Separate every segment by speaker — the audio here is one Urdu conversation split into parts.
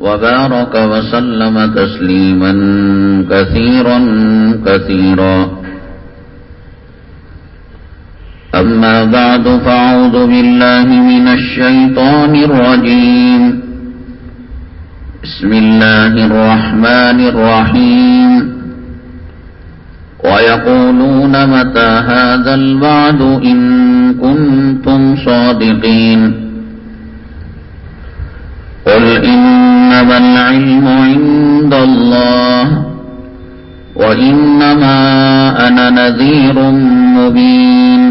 Speaker 1: وبارك وسلم تسليما كثيرا كثيرا. أما بعد فأعوذ بالله من الشيطان الرجيم. بسم الله الرحمن الرحيم. ويقولون متى هذا البعد إن كنتم صادقين. قل إنما العلم عند الله وإنما أنا نذير مبين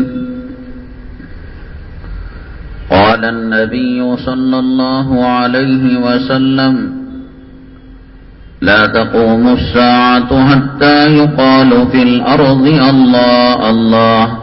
Speaker 1: قال النبي صلى الله عليه وسلم لا تقوم الساعة حتى يقال في الأرض الله الله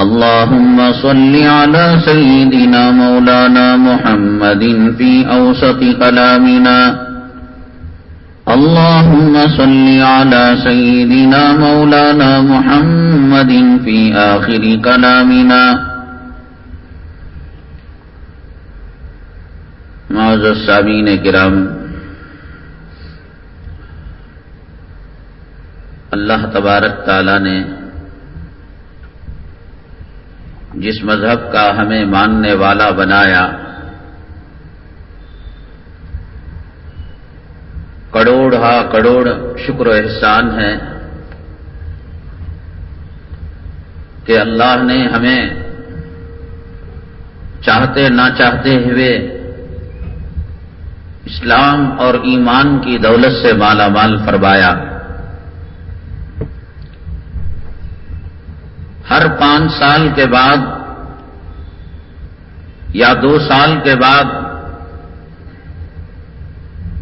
Speaker 1: اللهم صل على سيدنا مولانا محمد في أوسط كلامنا. اللهم صل على سيدنا مولانا محمد في آخر كلامنا. معذر سامعین کرام، اللہ تبارک تعالی نے جس مذہب کا ہمیں ماننے والا بنایا۔ کروڑ ہا کروڑ شکر و احسان ہے کہ اللہ نے ہمیں چاہتے نہ چاہتے ہوئے اسلام اور ایمان کی دولت سے مالا مال فرمایا۔ ہر پانچ سال کے بعد یا دو سال کے بعد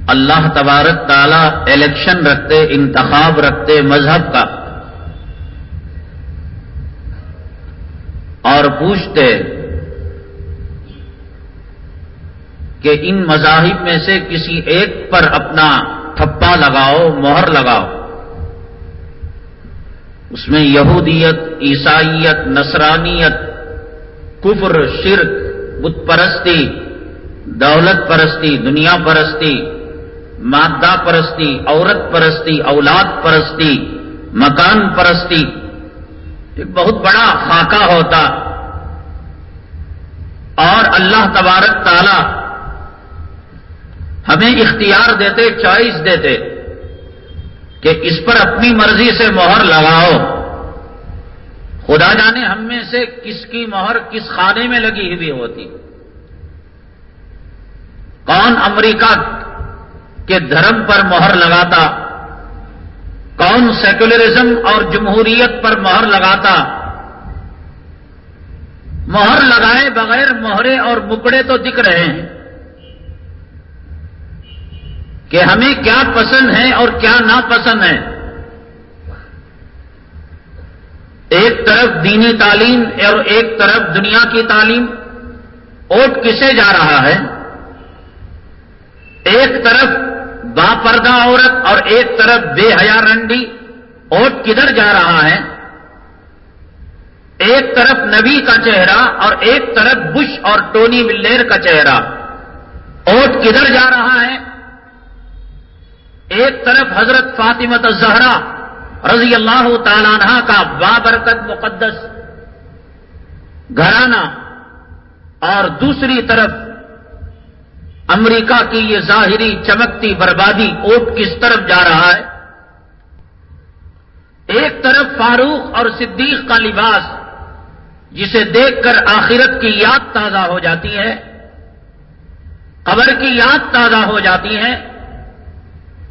Speaker 1: اللہ تبارک تعالی الیکشن رکھتے، انتخاب رکھتے مذہب کا اور پوچھتے کہ ان مذاہب میں سے کسی ایک پر اپنا تھپا لگاؤ، مہر لگاؤ۔ اس میں یہودیت، عیسائیت، نصرانیت، کفر، شرک، بت پرستی، دولت پرستی، دنیا پرستی، مادہ پرستی، عورت پرستی، اولاد پرستی، مکان پرستی، ایک بہت بڑا خاکہ ہوتا۔ اور اللہ تبارک تعالی ہمیں اختیار دیتے، چوائس دیتے۔ کہ اس پر اپنی مرضی سے مہر لگاؤ۔ خدا جانے ہم میں سے کس کی مہر کس خانے میں لگی ہوئی ہوتی۔ کون امریکہ کے دھرم پر مہر لگاتا؟ کون سیکولرزم اور جمہوریت پر مہر لگاتا؟ مہر لگائے بغیر مہرے اور مکڑے تو دکھ رہے ہیں۔ کہ ہمیں کیا پسند ہے اور کیا ناپسند ہے۔ ایک طرف دینی تعلیم اور ایک طرف دنیا کی تعلیم۔ اوٹ کسے جا رہا ہے؟ ایک طرف با پردہ عورت اور ایک طرف بے حیا رنڈی اوٹ کدھر جا رہا ہے؟ ایک طرف نبی کا چہرہ اور ایک طرف بش اور ٹونی ملیر کا چہرہ۔ اوٹ کدھر جا رہا ہے؟ ایک طرف حضرت فاطمت الزہرا رضی اللہ تعالیٰ عنہ کا بابرکت مقدس گھرانہ اور دوسری طرف امریکہ کی یہ ظاہری چمکتی بربادی اوٹ کس طرف جا رہا ہے؟ ایک طرف فاروق اور صدیق کا لباس جسے دیکھ کر آخرت کی یاد تازہ ہو جاتی ہے، قبر کی یاد تازہ ہو جاتی ہے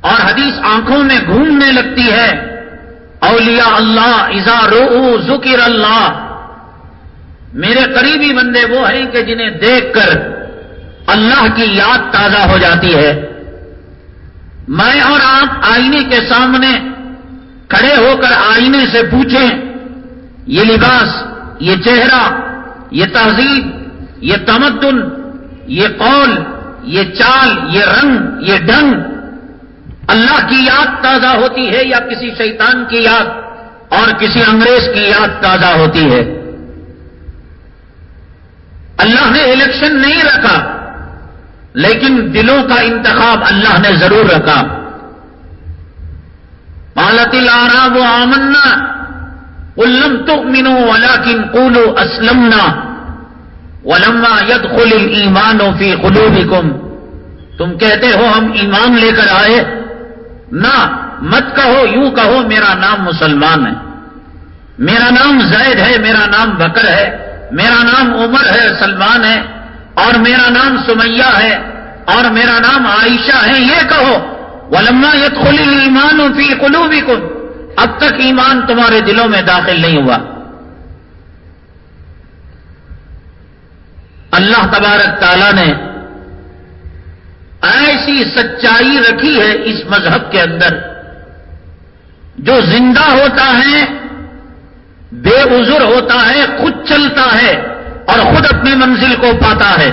Speaker 1: اور حدیث آنکھوں میں گھومنے لگتی ہے۔ اولیاء اللہ ازا رو ذکر اللہ۔ میرے قریبی بندے وہ ہیں کہ جنہیں دیکھ کر اللہ کی یاد تازہ ہو جاتی ہے۔ میں اور آپ آئینے کے سامنے کھڑے ہو کر آئینے سے پوچھیں، یہ لباس، یہ چہرہ، یہ تہذیب، یہ تمدن، یہ قول، یہ چال، یہ رنگ، یہ ڈنگ اللہ کی یاد تازہ ہوتی ہے یا کسی شیطان کی یاد اور کسی انگریز کی یاد تازہ ہوتی ہے؟ اللہ نے الیکشن نہیں رکھا، لیکن دلوں کا انتخاب اللہ نے ضرور رکھا۔ پالت الاراب و آمنا الم تو منو ولاکن قولو اسلمنا۔ ولما ید خل ایمان فی قلوبکم تم کہتے ہو ہم ایمان لے کر آئے نہ مت کہو، یوں کہو، میرا نام مسلمان ہے۔ میرا نام زید ہے، میرا نام بکر ہے۔ میرا نام عمر ہے، سلمان ہے۔ اور میرا نام سمیہ ہے۔ اور میرا نام عائشہ ہے، یہ کہو۔ ولما یت خلی ایمان فی قلوبی اب تک ایمان تمہارے دلوں میں داخل نہیں ہوا۔ اللہ تبارک تعالی نے ایسی سچائی رکھی ہے اس مذہب کے اندر۔ جو زندہ ہوتا ہے، بے عذر ہوتا ہے، خود چلتا ہے اور خود اپنی منزل کو پاتا ہے۔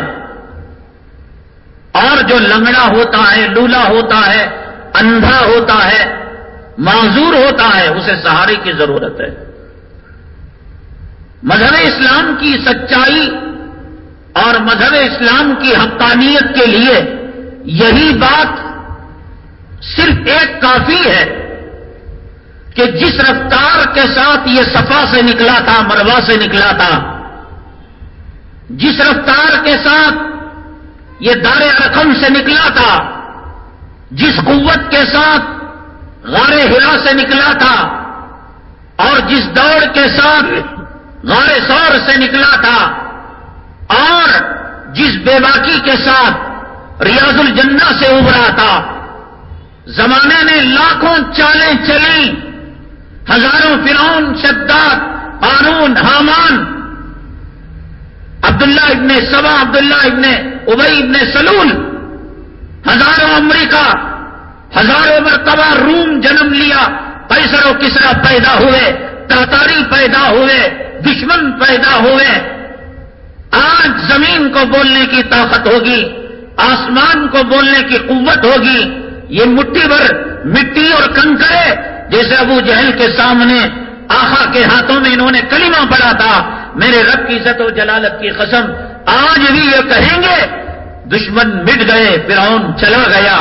Speaker 1: اور جو لنگڑا ہوتا ہے، لولا ہوتا ہے، اندھا ہوتا ہے، معذور ہوتا ہے، اسے سہارے کی ضرورت ہے۔ مذہب اسلام کی سچائی اور مذہب اسلام کی حقانیت کے لیے یہی بات صرف ایک کافی ہے کہ جس رفتار کے ساتھ یہ صفا سے نکلا تھا مروا سے نکلا تھا، جس رفتار کے ساتھ یہ دار رقم سے نکلا تھا، جس قوت کے ساتھ غار ہرا سے نکلا تھا، اور جس دوڑ کے ساتھ غار سور سے نکلا تھا، اور جس بے باکی کے ساتھ ریاض الجنہ سے ابھرا تھا۔ زمانے نے لاکھوں چالیں چلی ہزاروں فرعون، شداد قانون حامان، عبداللہ ابن سبا، عبداللہ ابن ابئی ابن سلول، ہزاروں امریکہ، ہزاروں مرتبہ روم جنم لیا پیسر و کسرا پیدا ہوئے، تاتاری پیدا ہوئے، دشمن پیدا ہوئے۔ آج زمین کو بولنے کی طاقت ہوگی۔ آسمان کو بولنے کی قوت ہوگی۔ یہ مٹھی بھر مٹی اور کنکرے جیسے ابو جہل کے سامنے آخا کے ہاتھوں میں انہوں نے کلمہ پڑا تھا، میرے رب کی عزت و جلالت کی قسم، آج بھی یہ کہیں گے، دشمن مٹ گئے، فرعون چلا گیا،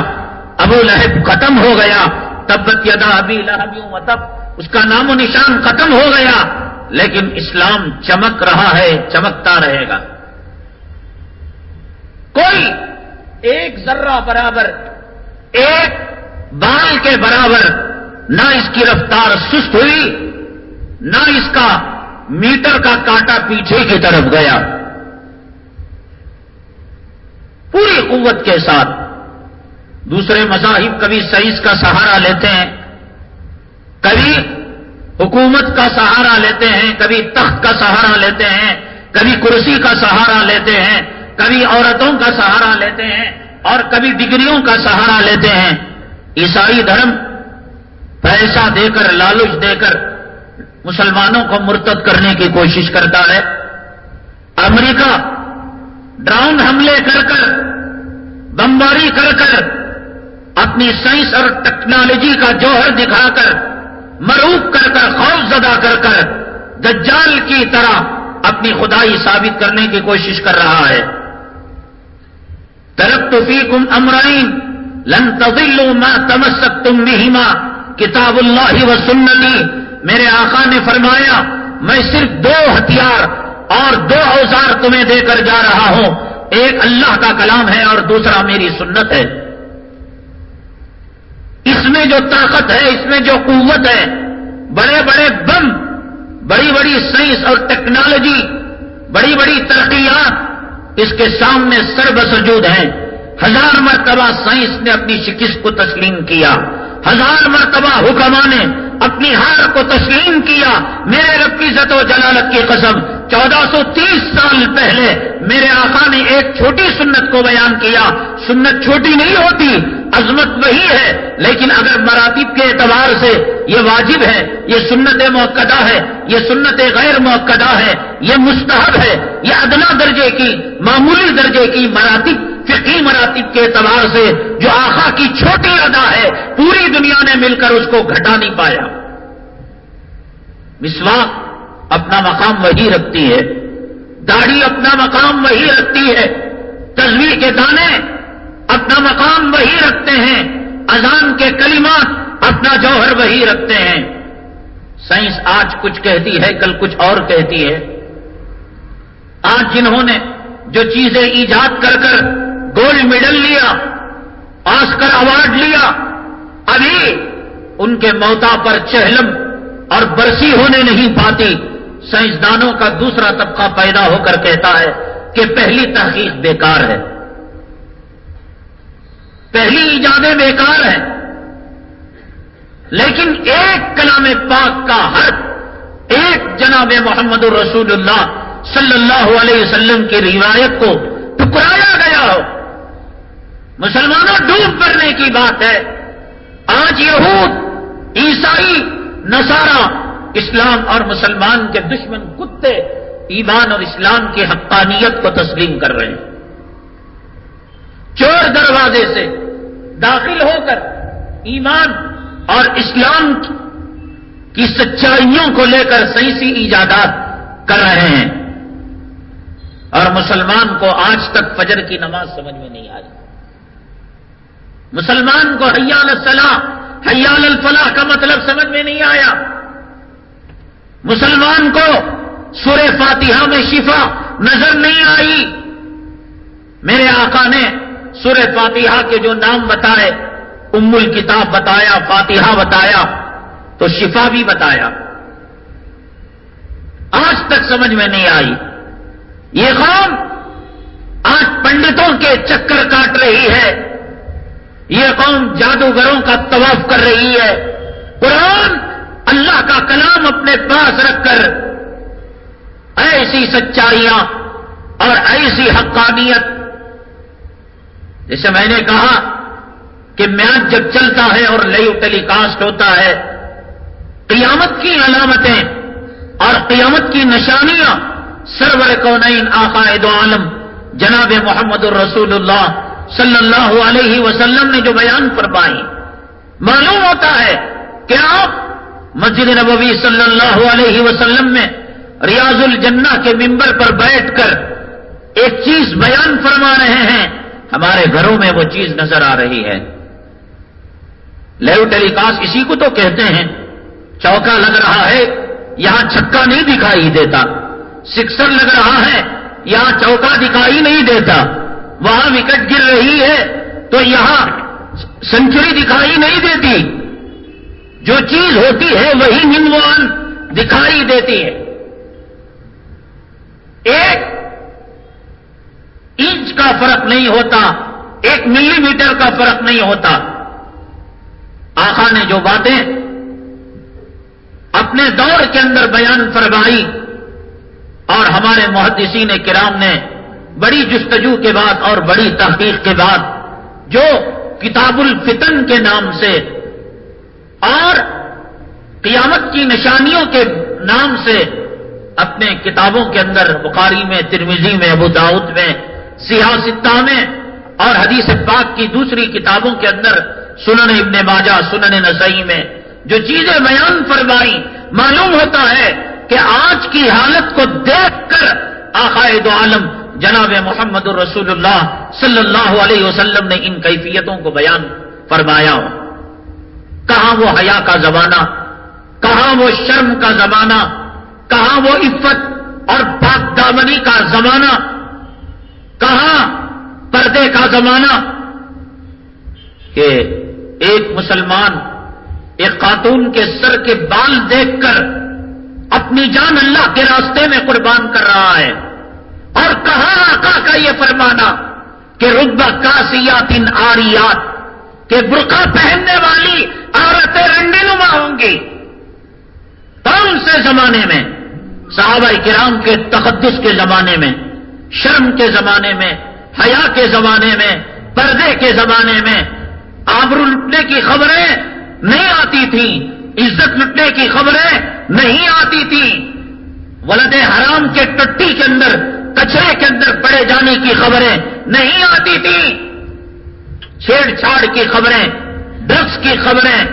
Speaker 1: ابو لہب ختم ہو گیا، تبت یدا ابھی لہبیوں متب اس کا نام و نشان ختم ہو گیا۔ لیکن اسلام چمک رہا ہے، چمکتا رہے گا۔ کوئی ایک ذرہ برابر، ایک بال کے برابر نہ اس کی رفتار سست ہوئی، نہ اس کا میٹر کا کانٹا پیچھے کی طرف گیا۔ پوری قوت کے ساتھ دوسرے مذاہب کبھی سائنس کا سہارا لیتے ہیں، کبھی حکومت کا سہارا لیتے ہیں، کبھی تخت کا سہارا لیتے ہیں، کبھی کرسی کا سہارا لیتے ہیں۔ کبھی عورتوں کا سہارا لیتے ہیں اور کبھی ڈگریوں کا سہارا لیتے ہیں۔ عیسائی دھرم پیسہ دے کر، لالچ دے کر مسلمانوں کو مرتد کرنے کی کوشش کرتا ہے۔ امریکہ ڈراؤن حملے کر کر، بمباری کر کر، اپنی سائنس اور ٹیکنالوجی کا جوہر دکھا کر مروب کر کر، خوف زدہ کر کر، دجال کی طرح اپنی خدائی ثابت کرنے کی کوشش کر رہا ہے۔ ترق تو فی کم امرائن لن تضلوا ما تمسکتم بہما کتاب اللہ و سنتی۔ میرے آقا نے فرمایا، میں صرف دو ہتھیار اور دو اوزار تمہیں دے کر جا رہا ہوں۔ ایک اللہ کا کلام ہے اور دوسرا میری سنت ہے۔ اس میں جو طاقت ہے، اس میں جو قوت ہے، بڑے بڑے بم، بڑی بڑی سائنس اور ٹیکنالوجی، بڑی بڑی ترقیات اس کے سامنے سر بسجود ہیں۔ ہزار مرتبہ سائنس نے اپنی شکست کو تسلیم کیا۔ ہزار مرتبہ حکما نے اپنی ہار کو تسلیم کیا، میرے رب کی زد و جلالت کی قسم، چودہ سو تیس سال پہلے میرے آقا نے ایک چھوٹی سنت کو بیان کیا۔ سنت چھوٹی نہیں ہوتی، عظمت وہی ہے، لیکن اگر مراتب کے اعتبار سے یہ واجب ہے، یہ سنت موقع ہے، یہ سنت غیر موقع ہے، یہ مستحب ہے، یہ ادنا درجے کی، معمولی درجے کی مراتب فقی مراتب کے اعتبار سے جو آخا کی چھوٹی ادا ہے، پوری دنیا نے مل کر اس کو گھٹا نہیں پایا۔ مسواک اپنا مقام وہی رکھتی ہے۔ داڑھی اپنا مقام وہی رکھتی ہے۔ تصویر کے دانے اپنا مقام وہی رکھتے ہیں۔ اذان کے کلمات اپنا جوہر وہی رکھتے ہیں۔ سائنس آج کچھ کہتی ہے، کل کچھ اور کہتی ہے۔ آج جنہوں نے جو چیزیں ایجاد کر کر گولڈ میڈل لیا، آسکر ایوارڈ لیا۔ ابھی ان کے موتا پر چہلم اور برسی ہونے نہیں پاتی۔ سائنسدانوں کا دوسرا طبقہ پیدا ہو کر کہتا ہے کہ پہلی تحقیق بیکار ہے۔ پہلی ایجادیں بیکار ہیں لیکن ایک کلام پاک کا حرف ایک جناب محمد الرسول اللہ صلی اللہ علیہ وسلم کی روایت کو ٹکرایا گیا ہو۔ مسلمانوں ڈوب کرنے کی بات ہے۔ آج یہود، عیسائی، نصارہ، اسلام اور مسلمان کے دشمن کتے ایمان اور اسلام کی حقانیت کو تسلیم کر رہے ہیں۔ چور دروازے سے داخل ہو کر ایمان اور اسلام کی سچائیوں کو لے کر صحیح سی ایجادات کر رہے ہیں۔ اور مسلمان کو آج تک فجر کی نماز سمجھ میں نہیں آئی۔ مسلمان کو حیال الصلاح، حیال الفلاح کا مطلب سمجھ میں نہیں آیا۔ مسلمان کو سور فاتحہ میں شفا نظر نہیں آئی۔ میرے آقا نے سور فاتحہ کے جو نام بتائے ام الکتاب بتایا، فاتحہ بتایا، تو شفا بھی بتایا۔ آج تک سمجھ میں نہیں آئی۔ یہ قوم آج پنڈتوں کے چکر کاٹ رہی ہے۔ یہ قوم جادوگروں کا طواف کر رہی ہے۔ قرآن اللہ کا کلام اپنے پاس رکھ کر ایسی سچائیاں اور ایسی حقانیت جیسے میں نے کہا کہ میچ جب چلتا ہے اور لائیو ٹیلی کاسٹ ہوتا ہے، قیامت کی علامتیں اور قیامت کی نشانیاں سرور کونین آقائد عالم جناب محمد الرسول اللہ صلی اللہ علیہ وسلم نے جو بیان فرمائی، معلوم ہوتا ہے کہ آپ مسجد نبوی صلی اللہ علیہ وسلم میں ریاض الجنہ کے ممبر پر بیٹھ کر ایک چیز بیان فرما رہے ہیں، ہمارے گھروں میں وہ چیز نظر آ رہی ہے۔ لیو ٹیلی کاسٹ اسی کو تو کہتے ہیں، چوکا لگ رہا ہے، یہاں چھکا نہیں دکھائی دیتا۔ سکسر لگ رہا ہے، یہاں چوکا دکھائی نہیں دیتا۔ وہاں وکٹ گر رہی ہے تو یہاں سنچری دکھائی نہیں دیتی۔ جو چیز ہوتی ہے وہی منوان دکھائی دیتی ہے۔ ایک انچ کا فرق نہیں ہوتا، ایک ملی میٹر کا فرق نہیں ہوتا۔ آخا نے جو باتیں اپنے دور کے اندر بیان فرمائی اور ہمارے محدثین کرام نے بڑی جستجو کے بعد اور بڑی تحقیق کے بعد جو کتاب الفتن کے نام سے اور قیامت کی نشانیوں کے نام سے اپنے کتابوں کے اندر بخاری میں ترمیزی میں، ابو داؤد میں سیاستہ میں اور حدیث پاک کی دوسری کتابوں کے اندر سنن ابن ماجہ، سنن نسائی میں جو چیزیں بیان فرمائی معلوم ہوتا ہے کہ کہ آج کی حالت کو دیکھ کر آقائد عالم جناب محمد الرسول اللہ صلی اللہ علیہ وسلم نے ان کیفیتوں کو بیان فرمایا۔ کہاں وہ حیا کا زمانہ، کہاں وہ شرم کا زمانہ، کہاں وہ عفت اور پاک دامنی کا زمانہ، کہاں پردے کا زمانہ؟ کہ ایک مسلمان، ایک خاتون کے سر کے بال دیکھ کر اپنی جان اللہ کے راستے میں قربان کر رہا ہے۔ اور کہاں آقا کا یہ فرمانا کہ ربا کاسیات ان آریات، کہ برقع پہننے والی عورتیں رنڈی نما ہوں گی۔ کون سے زمانے میں؟ صحابہ کرام کے تقدس کے زمانے میں، شرم کے زمانے میں، حیا کے زمانے میں، پردے کے زمانے میں آبرو لٹنے کی خبریں نہیں آتی تھیں، عزت لٹنے کی خبریں نہیں آتی تھیں۔ ولد حرام کے ٹٹی کے اندر کچرے کے اندر پڑے جانے کی خبریں نہیں آتی تھیں چھیڑ چھاڑ کی خبریں ڈرگس کی خبریں،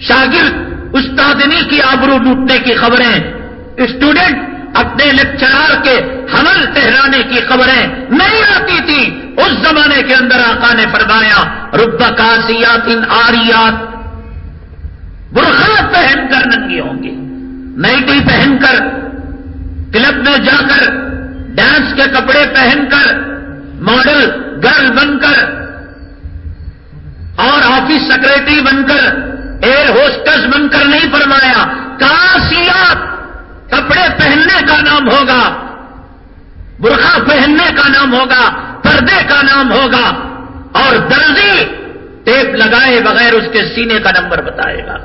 Speaker 1: شاگرد استادنی کی آبرو لوٹنے کی خبریں، اسٹوڈنٹ اپنے لیکچرار کے حمل ٹہرانے کی خبریں نہیں آتی تھی۔ اس زمانے کے اندر آقا نے فرمایا، رب کاسیات ان آریات۔ برخا پہن کر ننگی ہوں گی نائٹی پہن کر کلب میں جا کر ڈانس کے کپڑے پہن کر، ماڈل، گرل بن کر، اور آفس سیکرٹری بن کر، ایئر ہوسٹس بن کر نہیں فرمایا کاسیات کپڑے پہننے کا نام ہوگا برخا پہننے کا نام ہوگا، پردے کا نام ہوگا، اور درزی ٹیپ لگائے بغیر اس کے سینے کا نمبر بتائے گا۔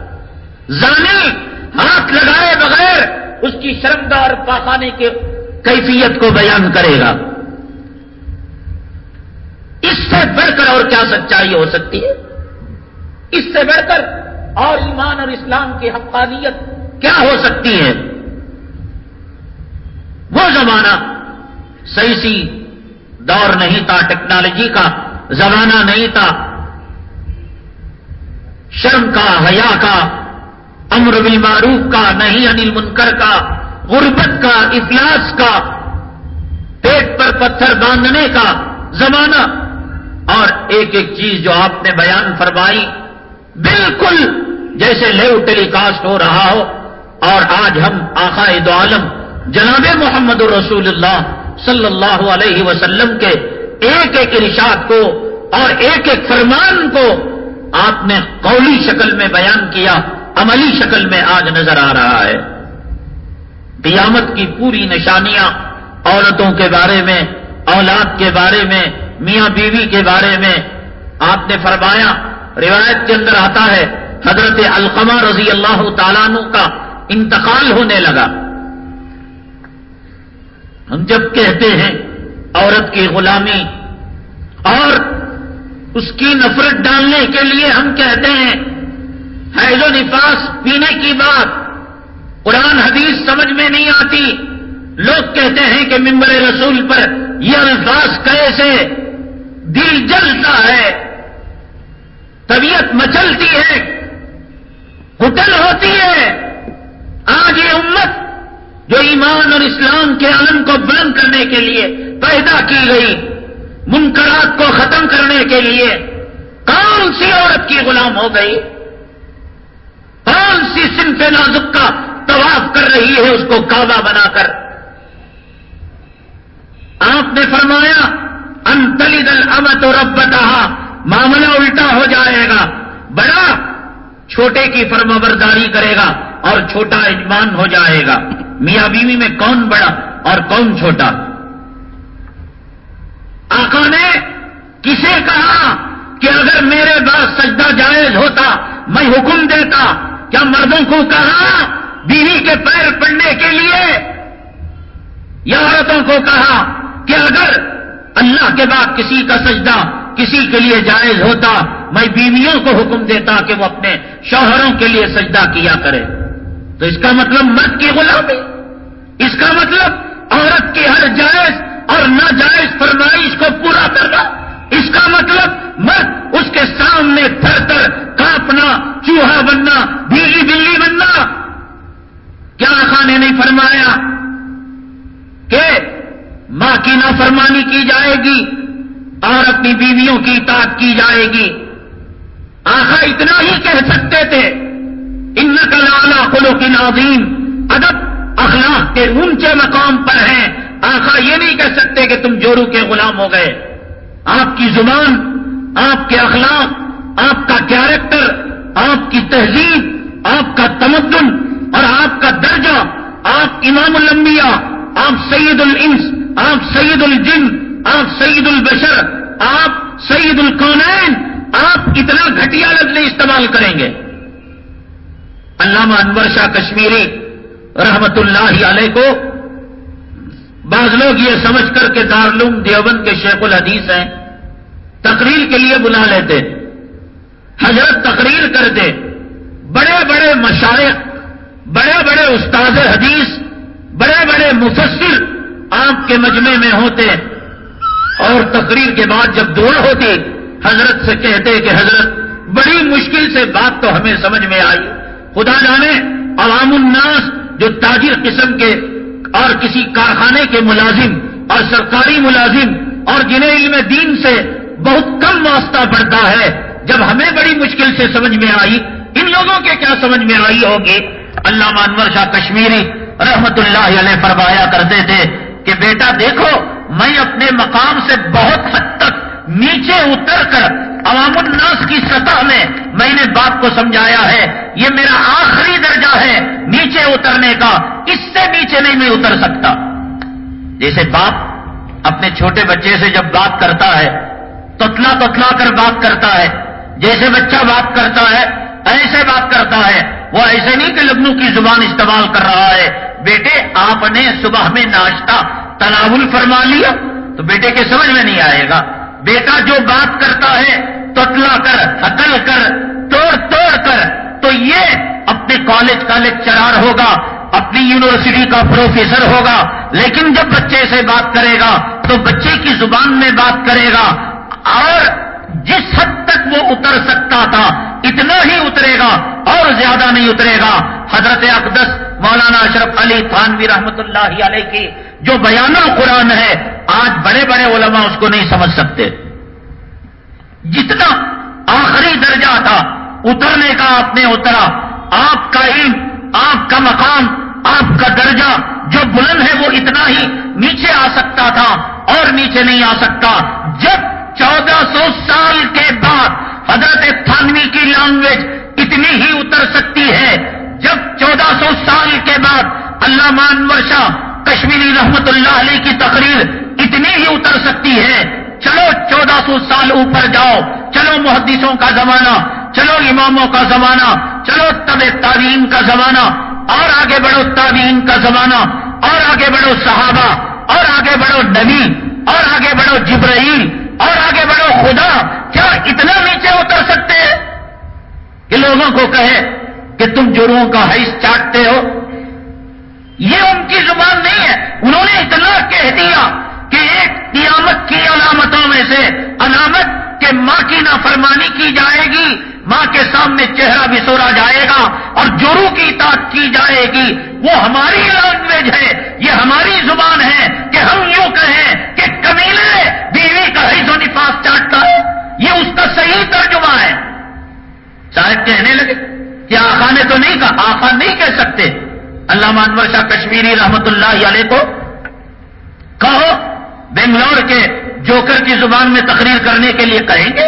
Speaker 1: زانی ہاتھ لگائے بغیر اس کی شرمدار پاخانے کی کیفیت کو بیان کرے گا۔ اس سے بڑھ کر اور کیا سچائی ہو سکتی ہے؟ اس سے بڑھ کر اور ایمان اور اسلام کی حقانیت کیا ہو سکتی ہے؟ وہ زمانہ صحیح سی دور نہیں تھا، ٹیکنالوجی کا زمانہ نہیں تھا۔ شرم کا، حیا کا، امر بالمعروف کا نہیں انل منکر کا غربت کا، افلاس کا، پیٹ پر پتھر باندھنے کا زمانہ۔ اور ایک ایک چیز جو آپ نے بیان فرمائی، بالکل جیسے لیو ٹیلی کاسٹ ہو رہا ہو۔ اور آج ہم آقائد عالم جناب محمد الرسول اللہ صلی اللہ علیہ وسلم کے ایک ایک ارشاد کو اور ایک ایک فرمان کو آپ نے قولی شکل میں بیان کیا، عملی شکل میں آج نظر آ رہا ہے۔ قیامت کی پوری نشانیاں عورتوں کے بارے میں، اولاد کے بارے میں، میاں بیوی کے بارے میں آپ نے فرمایا، روایت کے اندر آتا ہے، حضرت القمہ رضی اللہ تعالیٰ کا انتقال ہونے لگا۔ ہم جب کہتے ہیں عورت کی غلامی اور اس کی نفرت ڈالنے کے لیے ہم کہتے ہیں، حیض و نفاس پینے کی بات قرآن حدیث سمجھ میں نہیں آتی۔ لوگ کہتے ہیں کہ ممبر رسول پر یہ الفاظ کیسے دل جلتا ہے، طبیعت مچلتی ہے، ہوٹل ہوتی ہے۔ آج یہ امت جو ایمان اور اسلام کے عالم کو بلند کرنے کے لیے پیدا کی گئی، منکرات کو ختم کرنے کے لیے کون سی عورت کی غلام ہو گئی؟ کون سی صنف نازک کا طواف کر رہی ہے اس کو کعبہ بنا کر۔ آپ نے فرمایا انتلی دل امت اور معاملہ الٹا ہو جائے گا۔ بڑا چھوٹے کی فرما برداری کرے گا اور چھوٹا اجمان ہو جائے گا۔ میاں بیوی میں کون بڑا اور کون چھوٹا؟ آقا نے کسے کہا کہ اگر میرے بعد سجدہ جائز ہوتا، میں حکم دیتا، کیا مردوں کو کہا بیوی کے پیر پڑنے کے لیے یا عورتوں کو کہا کہ اگر اللہ کے بعد کسی کا سجدہ کسی کے لیے جائز ہوتا، میں بیویوں کو حکم دیتا کہ وہ اپنے شوہروں کے لیے سجدہ کیا کرے۔ تو اس کا مطلب مرد کی غلامی اس کا مطلب عورت کی ہر جائز اور ناجائز فرمائش کو پورا کرنا۔ اس کا مطلب مرد اس کے سامنے تھر تھر کاپنا، چوہا بننا بھیلی بلی بننا کیا آقا نے نہیں فرمایا کہ ماں کی نافرمانی کی جائے گی اور اپنی بیویوں کی اطاعت کی جائے گی؟ آقا اتنا ہی کہہ سکتے تھے ان کلانا کلو کی ناظیم ادب، اخلاق کے اونچے مقام پر ہیں۔ آقا یہ نہیں کہہ سکتے کہ تم جورو کے غلام ہو گئے۔ آپ کی زبان، آپ کے اخلاق، آپ کا کیریکٹر آپ کی تہذیب، آپ کا تمدن اور آپ کا درجہ، آپ امام الانبیاء، آپ سید الانس، آپ سید الجن، آپ سید البشر، آپ سید القونین آپ اتنا گھٹیا لفظ استعمال کریں گے۔ علامہ انور شاہ کشمیری رحمت اللہ علیہ کو بعض لوگ یہ سمجھ کر کے دارالعلوم دیوبند کے شیخ الحدیث ہیں، تقریر کے لیے بلا لیتے، حضرت تقریر کرتے، بڑے بڑے مشارق بڑے بڑے استاد حدیث، بڑے بڑے مفسر آپ کے مجمع میں ہوتے اور تقریر کے بعد جب دعا ہوتی، حضرت سے کہتے کہ حضرت، بڑی مشکل سے بات تو ہمیں سمجھ میں آئی۔ خدا جانے عوام الناس جو تاجر قسم کے اور کسی کارخانے کے ملازم اور سرکاری ملازم اور جنہیں علم دین سے بہت کم واسطہ پڑتا ہے، جب ہمیں بڑی مشکل سے سمجھ میں آئی، ان لوگوں کے کیا سمجھ میں آئی ہوگی؟ اللہ انور شاہ کشمیری رحمت اللہ علیہ فرمایا کرتے تھے کہ بیٹا دیکھو، میں اپنے مقام سے بہت حد تک نیچے اتر کر عوام الناس کی سطح میں میں نے بات کو سمجھایا ہے، یہ میرا آخری درجہ ہے نیچے اترنے کا، اس سے نیچے نہیں میں اتر سکتا۔ جیسے باپ اپنے چھوٹے بچے سے جب بات کرتا ہے، تتلا تتلا کر بات کرتا ہے، جیسے بچہ بات کرتا ہے، ایسے بات کرتا ہے۔ وہ ایسے نہیں کہ لگنو کی زبان استعمال کر رہا ہے۔ بیٹے، آپ نے صبح میں ناشتہ تناول فرما لیا تو بیٹے کے سمجھ میں نہیں آئے گا۔ بیٹا جو بات کرتا ہے، تتلا کر، ہکل کر، توڑ توڑ کر، تو یہ اپنے کالج کا لیکچرار ہوگا، اپنی یونیورسٹی کا پروفیسر ہوگا۔ لیکن جب بچے سے بات کرے گا تو بچے کی زبان میں بات کرے گا۔ اور جس حد تک وہ اتر سکتا تھا، اتنا ہی اترے گا اور زیادہ نہیں اترے گا۔ حضرت اقدس مولانا اشرف علی تھانوی رحمت اللہ علیہ کی جو بیان قرآن ہے، آج بڑے بڑے علماء اس کو نہیں سمجھ سکتے۔ جتنا آخری درجہ تھا، اترنے کا آپ نے اترا۔ آپ کا علم، آپ کا مقام، آپ کا درجہ جو بلند ہے، وہ اتنا ہی نیچے آ سکتا تھا اور نیچے نہیں آ سکتا۔ جب چودہ سو سال کے بعد حضرت تھانوی کی لینگویج اتنی ہی اتر سکتی ہے جب چودہ سو سال کے بعد اللہ مان ورشا کشمیری رحمت اللہ علیہ کی تقریر اتنی ہی اتر سکتی ہے۔ چلو چودہ سو سال اوپر جاؤ، چلو محدثوں کا زمانہ، چلو اماموں کا زمانہ، چلو طب تعلیم کا زمانہ، اور آگے بڑھو تعلیم کا زمانہ، اور آگے بڑھو صحابہ، اور آگے بڑھو نبی اور آگے بڑھو جبرائیل اور آگے بڑھو خدا کیا اتنا نیچے اتر سکتے ہیں کہ لوگوں کو کہے کہ تم جرموں کا حیث چاٹتے ہو۔ یہ ان کی زبان نہیں ہے۔ انہوں نے اتنا کہہ دیا کہ ایک قیامت کی علامتوں میں سے علامت کہ ماں کی نافرمانی کی جائے گی، ماں کے سامنے چہرہ بھی سورا جائے گا اور جورو کی اطاعت کی جائے گی۔ وہ ہماری لینگویج ہے، یہ ہماری زبان ہے کہ ہم یوں کہیں کہ کمیلے بیوی کا حیض و نفاس چاٹتا ہے۔ یہ اس کا صحیح ترجمہ ہے۔ شاید کہنے لگے کہ آخا نے تو نہیں کہا آخا نہیں کہہ سکتے۔ اللہ انور شاہ کشمیری رحمت اللہ علیہ کو کہو، بنگلور کے جوکر کی زبان میں تقریر کرنے کے لیے کہیں گے؟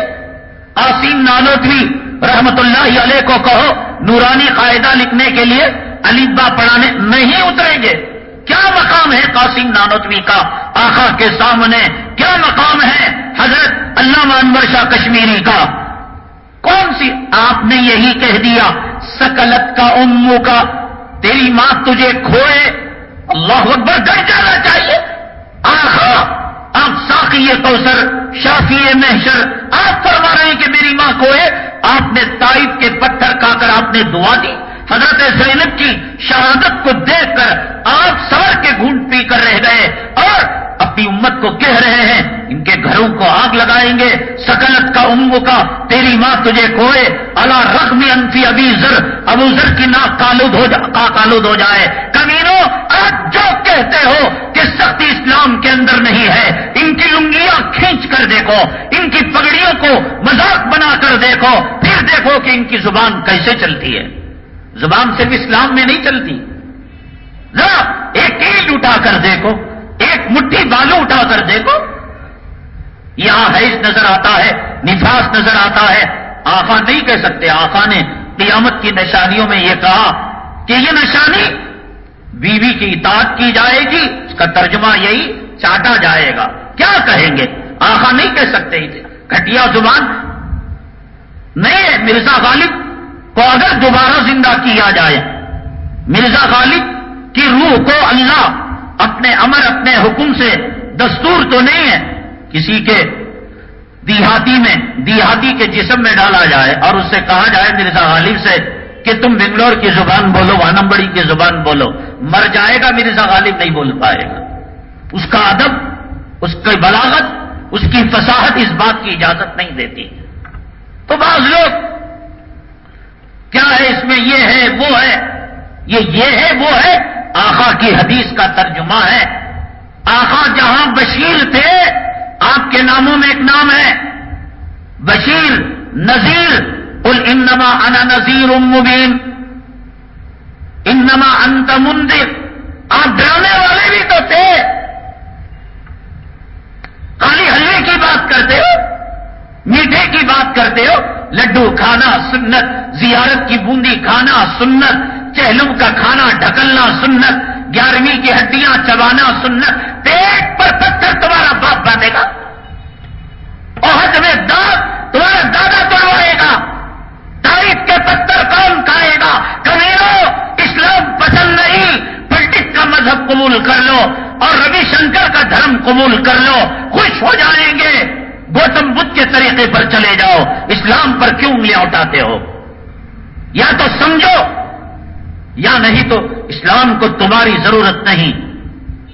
Speaker 1: آسیم نانوتوی رحمت اللہ علیہ کو کہو، نورانی قاعدہ لکھنے کے لیے علیبا پڑھانے نہیں اتریں گے۔ کیا مقام ہے قاسم نانوتوی کا؟ آخا کے سامنے کیا مقام ہے حضرت اللہ انور شاہ کشمیری کا؟ کون سی؟ آپ نے یہی کہہ دیا، سکلت کا امو کا، تیری ماں تجھے کھوئے، اللہ اکبر ڈر جانا چاہیے۔ آخا آپ ساقی کوثر، شافی محشر، آپ فرما رہے ہیں کہ میری ماں کوئے آپ نے تائف کے پتھر کھا کر آپ نے دعا دی۔ حضرت زینب کی شہادت کو دیکھ کر آپ سار کے گھونٹ پی کر رہ گئے اور اپنی امت کو کہہ رہے ہیں، ان کے گھروں کو آگ لگائیں گے، سکلت کا امو کا تیری ماں تجھے کھوئے اللہ رقم انفی ابھی زر ابو ذر کی ناک کالود ہو جا کالود ہو جائے۔ کمینوں، آج جو کہتے ہو کہ سختی اسلام کے اندر نہیں ہے، ان کی لنگیاں کھینچ کر دیکھو، ان کی پگڑیوں کو مذاق بنا کر دیکھو، پھر دیکھو کہ ان کی زبان کیسے چلتی ہے۔ زبان صرف اسلام میں نہیں چلتی۔ ذرا ایک اینٹ اٹھا کر دیکھو، ایک مٹھی بالو اٹھا کر دیکھو۔ یہاں حیض نظر آتا ہے، نفاس نظر آتا ہے۔ آخا نہیں کہہ سکتے آخا نے قیامت کی نشانیوں میں یہ کہا کہ یہ نشانی بیوی کی اطاعت کی جائے گی، اس کا ترجمہ یہی چاٹا جائے گا۔ کیا کہیں گے؟ آخا نہیں کہہ سکتے۔ گھٹیا زبان۔ نہیں ہے مرزا غالب کو اگر دوبارہ زندہ کیا جائے، مرزا غالب کی روح کو اللہ اپنے امر، اپنے حکم سے دستور تو نہیں ہے، کسی کے دیہاتی میں، دیہاتی کے جسم میں ڈالا جائے اور اس سے کہا جائے مرزا غالب سے کہ تم بنگلور کی زبان بولو، وانمبڑی کی زبان بولو۔ مر جائے گا، مرزا غالب نہیں بول پائے گا۔ اس کا ادب، اس کی بلاغت، اس کی فصاحت اس بات کی اجازت نہیں دیتی۔ تو بعض لوگ کیا ہے اس میں یہ ہے وہ ہے یہ یہ ہے وہ ہے آخا کی حدیث کا ترجمہ ہے آخا جہاں بشیر تھے آپ کے ناموں میں ایک نام ہے بشیر، نذیر ال انما انا نذیر مبین، انما انت مندر آپ ڈرانے والے بھی تو تھے۔ کالی حلوے کی بات کرتے ہو، میٹھے کی بات کرتے ہو لڈو کھانا سنت، زیارت کی بوندی کھانا سنت، چہلم کا کھانا ڈھکلنا سنت، گیارہویں کی ہڈیاں چبانا سنت، پیٹ پر پتھر تمہارا باپ باندھے گا۔ اور میں دانت تمہارا دادا توڑوائے گا۔ تاریخ کے پتھر کون کھائے گا؟ کمیرو اسلام پسند نہیں۔ پلٹک کا مذہب قبول کر لو اور روی شنکر کا دھرم قبول کر لو۔ خوش ہو جائیں گے۔ گوتم بدھ کے طریقے پر چلے جاؤ، اسلام پر کیوں انگلیاں اٹھاتے ہو؟ یا تو سمجھو، یا نہیں تو اسلام کو تمہاری ضرورت نہیں۔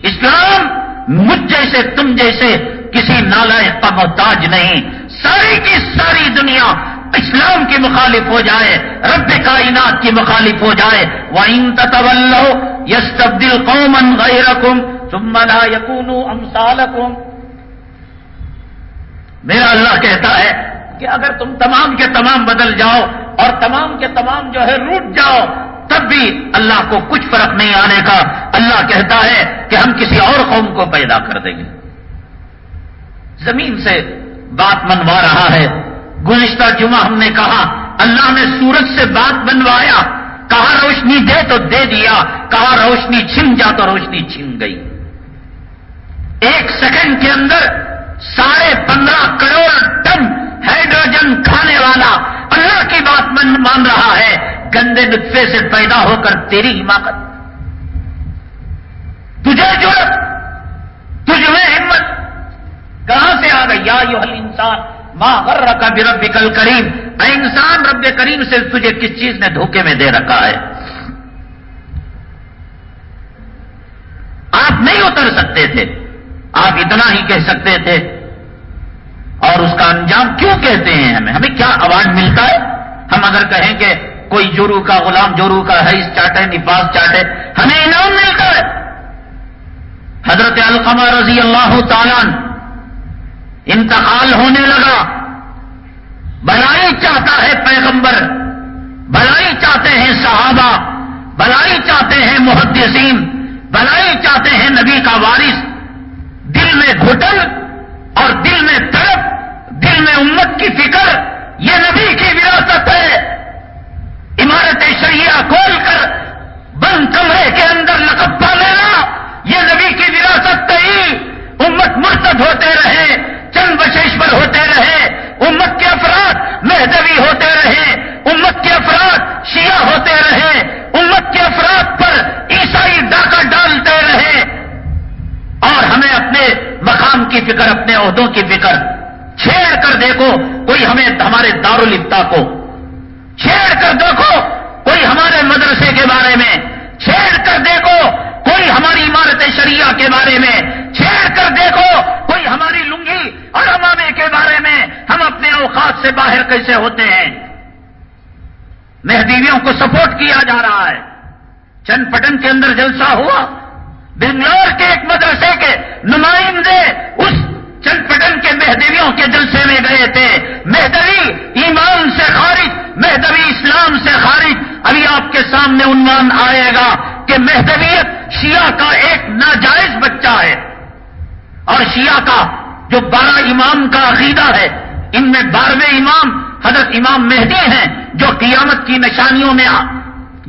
Speaker 1: اسلام مجھ جیسے، تم جیسے کسی نالائق کا محتاج نہیں۔ ساری کی ساری دنیا اسلام کی مخالف ہو جائے، رب کائنات کی مخالف ہو جائے۔ وہ ان تلو یس تبدیل قومن غیرکم ثم لا یقون میرا اللہ کہتا ہے کہ اگر تم تمام کے تمام بدل جاؤ اور تمام کے تمام جو ہے روٹ جاؤ، تب بھی اللہ کو کچھ فرق نہیں آنے کا۔ اللہ کہتا ہے کہ ہم کسی اور قوم کو پیدا کر دیں گے۔ زمین سے بات منوا رہا ہے۔ گزشتہ جمعہ ہم نے کہا، اللہ نے سورج سے بات بنوایا۔ کہا روشنی دے تو دے دیا کہا روشنی چھن جا تو روشنی چھن گئی۔ ایک سیکنڈ کے اندر ساڑھے پندرہ کروڑ ٹن ہائیڈروجن کھانے والا اللہ کی بات مان رہا ہے۔ گندے نطفے سے پیدا ہو کر تیری حماقت۔ تجھے جرت تجھ میں ہمت۔ کہاں سے آ گئی؟ یا یو انسان ماں غر رکھا بھی رب کل کریم اے انسان، رب کریم سے تجھے کس چیز نے دھوکے میں دے رکھا ہے؟ آپ نہیں اتر سکتے تھے۔ آپ اتنا ہی کہہ سکتے تھے اور اس کا انجام کیوں کہتے ہیں ہمیں؟ ہمیں کیا آواز ملتا ہے؟ ہم اگر کہیں کہ کوئی جورو کا غلام جورو کا ہے، اس چاٹے، نفاذ چاٹے، ہمیں انعام ملتا ہے۔ حضرت القمہ رضی اللہ تعالیٰ انتقال ہونے لگا۔ بلائی چاہتا ہے پیغمبر، بلائی چاہتے ہیں صحابہ، بلائی چاہتے ہیں محدثین، بلائی چاہتے ہیں نبی کا وارث۔ دل میں گھٹن اور دل میں طرف دل میں امت کی فکر، یہ نبی کی وراثت ہے۔ عمارت شریعہ کھول کر بند کمرے کے اندر لقبہ لینا، یہ نبی کی وراثت نہیں۔ امت مرتد ہوتے رہے، چند بشیشور ہوتے رہے، امت کے افراد مہدوی ہوتے رہے، امت کے افراد شیعہ ہوتے رہے، امت کے افراد پر عیسائی ڈاکہ ڈالتے رہے۔ اور ہمیں اپنے مقام کی فکر، اپنے عہدوں کی فکر۔ چھیڑ کر دیکھو، کوئی ہمیں، ہمارے دارالفتا کو۔ چھیڑ کر دیکھو، کوئی ہمارے مدرسے کے بارے میں۔ چھیڑ کر دیکھو، کوئی ہماری عمارت شریعہ کے بارے میں۔ چھیڑ کر دیکھو، کوئی ہماری لنگی اور امامے کے بارے میں۔ ہم اپنے اوقات سے باہر کیسے ہوتے ہیں؟ مہدیویوں کو سپورٹ کیا جا رہا ہے۔ چند پٹن کے اندر جلسہ ہوا۔ بنگلور کے ایک مدرسے کے نمائندے اس چن پٹن کے مہدویوں کے جلسے میں گئے تھے۔ مہدوی ایمان سے خارج، مہدوی اسلام سے خارج۔ ابھی آپ کے سامنے عنوان آئے گا کہ مہدویت شیعہ کا ایک ناجائز بچہ ہے۔ اور شیعہ کا جو بارہ امام کا عقیدہ ہے، ان میں بارہویں امام حضرت امام مہدی ہیں جو قیامت کی نشانیوں میں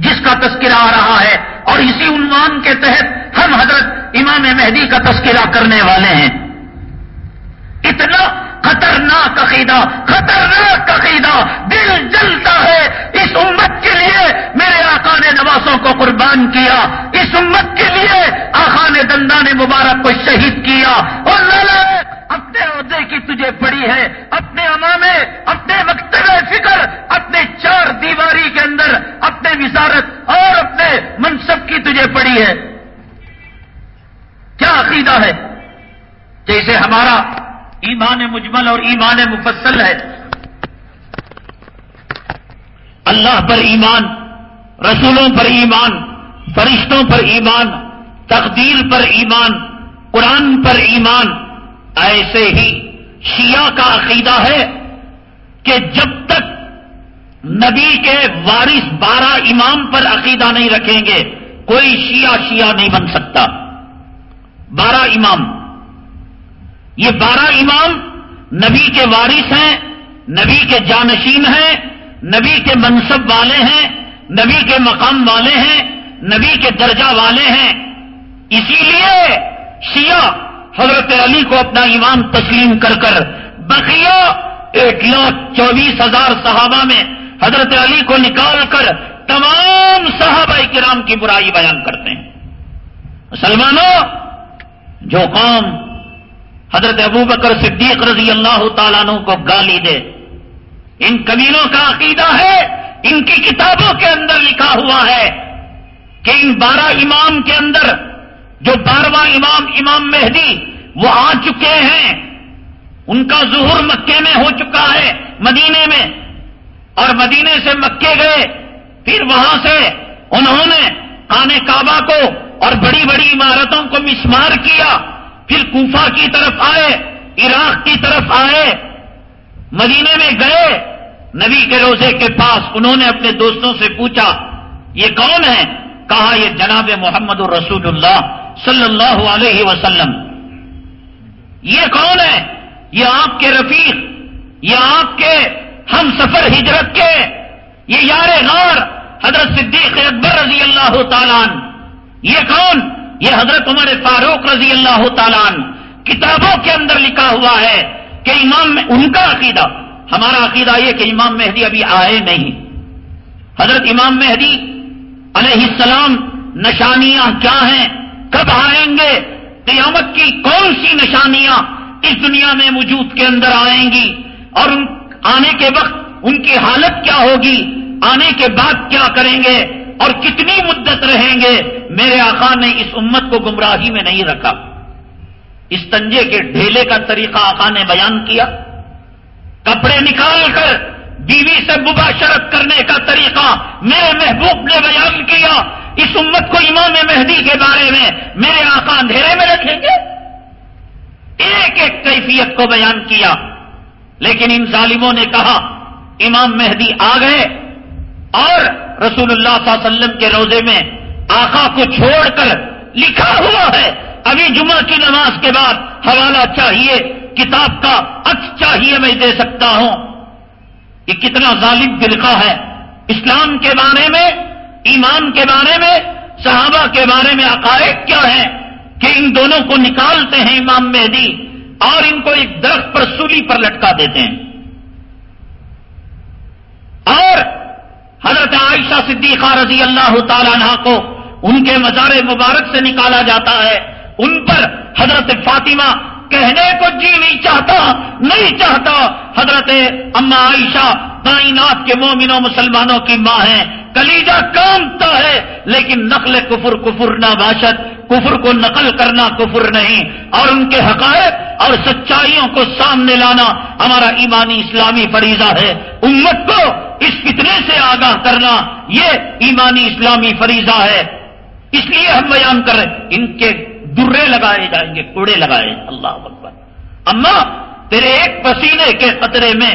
Speaker 1: جس کا تذکرہ آ رہا ہے اور اسی عنوان کے تحت ہم حضرت امام مہدی کا تذکرہ کرنے والے ہیں۔ اتنا خطرناک عقیدہ خطرناک عقیدہ دل جلتا ہے۔ اس امت کے لیے میرے آقا نے نوازوں کو قربان کیا۔ اس امت کے لیے آقا نے دندان مبارک کو شہید کیا۔ اور لالا اپنے عہدے کی تجھے پڑی ہے، اپنے امامے اپنے مکتب فکر، اپنے چار دیواری کے اندر، اپنے وزارت اور اپنے منصب کی تجھے پڑی ہے۔ کیا عقیدہ ہے جیسے ہمارا ایمان مجمل اور ایمان مفصل ہے۔ اللہ پر ایمان، رسولوں پر ایمان، فرشتوں پر ایمان، تقدیر پر ایمان، قرآن پر ایمان، ایسے ہی شیعہ کا عقیدہ ہے کہ جب تک نبی کے وارث بارہ امام پر عقیدہ نہیں رکھیں گے، کوئی شیعہ شیعہ نہیں بن سکتا۔ بارہ امام۔ یہ بارہ امام نبی کے وارث ہیں، نبی کے جانشین ہیں، نبی کے منصب والے ہیں، نبی کے مقام والے ہیں، نبی کے درجہ والے ہیں۔ اسی لیے شیعہ حضرت علی کو اپنا ایمان تسلیم کر کر بقیہ ایک لاکھ چوبیس ہزار صحابہ میں حضرت علی کو نکال کر تمام صحابہ کرام کی برائی بیان کرتے ہیں۔ مسلمانوں، جو قوم حضرت ابو بکر صدیق رضی اللہ تعالیٰ عنہ کو گالی دے۔ ان کبیلوں کا عقیدہ ہے، ان کی کتابوں کے اندر لکھا ہوا ہے کہ ان بارہ امام کے اندر جو بارہواں امام امام مہدی، وہ آ چکے ہیں۔ ان کا ظہور مکے میں ہو چکا ہے، مدینے میں۔ اور مدینے سے مکے گئے، پھر وہاں سے انہوں نے آنے کعبہ کو اور بڑی بڑی عمارتوں کو مسمار کیا۔ پھر کوفہ کی طرف آئے، عراق کی طرف آئے، مدینے میں گئے۔ نبی کے روزے کے پاس انہوں نے اپنے دوستوں سے پوچھا، یہ کون ہے کہا، یہ جناب محمد الرسول اللہ صلی اللہ علیہ وسلم۔ یہ کون ہے یہ آپ کے رفیق، یہ آپ کے ہم سفر ہجرت کے۔ یہ یار غار، حضرت صدیق اکبر رضی اللہ تعالیٰ یہ کون؟ یہ حضرت عمر فاروق رضی اللہ تعالیٰ کتابوں کے اندر لکھا ہوا ہے کہ امام ان کا عقیدہ ہمارا عقیدہ یہ کہ امام مہدی ابھی آئے نہیں۔ حضرت امام مہدی علیہ السلام نشانیاں کیا ہیں؟ کب آئیں گے؟ قیامت کی کون سی نشانیاں اس دنیا میں موجود کے اندر آئیں گی؟ اور آنے کے وقت ان کی حالت کیا ہوگی؟ آنے کے بعد کیا کریں گے؟ اور کتنی مدت رہیں گے؟ میرے آقا نے اس امت کو گمراہی میں نہیں رکھا۔ اس تنجے کے ڈھیلے کا طریقہ آقا نے بیان کیا۔ کپڑے نکال کر بیوی سے مباشرت کرنے کا طریقہ میرے محبوب نے بیان کیا۔ اس امت کو امام مہدی کے بارے میں میرے آقا اندھیرے میں رکھیں گے۔ ایک ایک کیفیت کو بیان کیا۔ لیکن ان ظالموں نے کہا، امام مہدی آ گئے اور رسول اللہ صلی اللہ علیہ وسلم کے روزے میں آقا کو چھوڑ کر لکھا ہوا ہے۔ ابھی جمعہ کی نماز کے بعد حوالہ چاہیے، کتاب کا عکس چاہیے میں دے سکتا ہوں۔ یہ کتنا ظالم فرقہ ہے۔ اسلام کے بارے میں، ایمان کے بارے میں، صحابہ کے بارے میں عقائد کیا ہے کہ ان دونوں کو نکالتے ہیں امام مہدی اور ان کو ایک درخت پر سولی پر لٹکا دیتے ہیں۔ اور حضرت عائشہ صدیقہ رضی اللہ تعالیٰ عنہ کو ان کے مزار مبارک سے نکالا جاتا ہے۔ ان پر حضرت فاطمہ کہنے کو جی نہیں چاہتا نہیں چاہتا۔ حضرت اما عائشہ کائنات کے مومنوں، مسلمانوں کی ماں ہے کلیجا کامتا ہے، لیکن نقل کفر کفر نہ باشد کفر کو نقل کرنا کفر نہیں اور ان کے حقائق اور سچائیوں کو سامنے لانا ہمارا ایمانی اسلامی فریضہ ہے۔ امت کو اس فتنے سے آگاہ کرنا یہ ایمانی اسلامی فریضہ ہے۔ اس لیے ہم بیان کر رہے ان کے درے لگائے جائیں گے، کوڑے لگائے اللہ اکبر۔ اما تیرے ایک پسینے کے خطرے میں،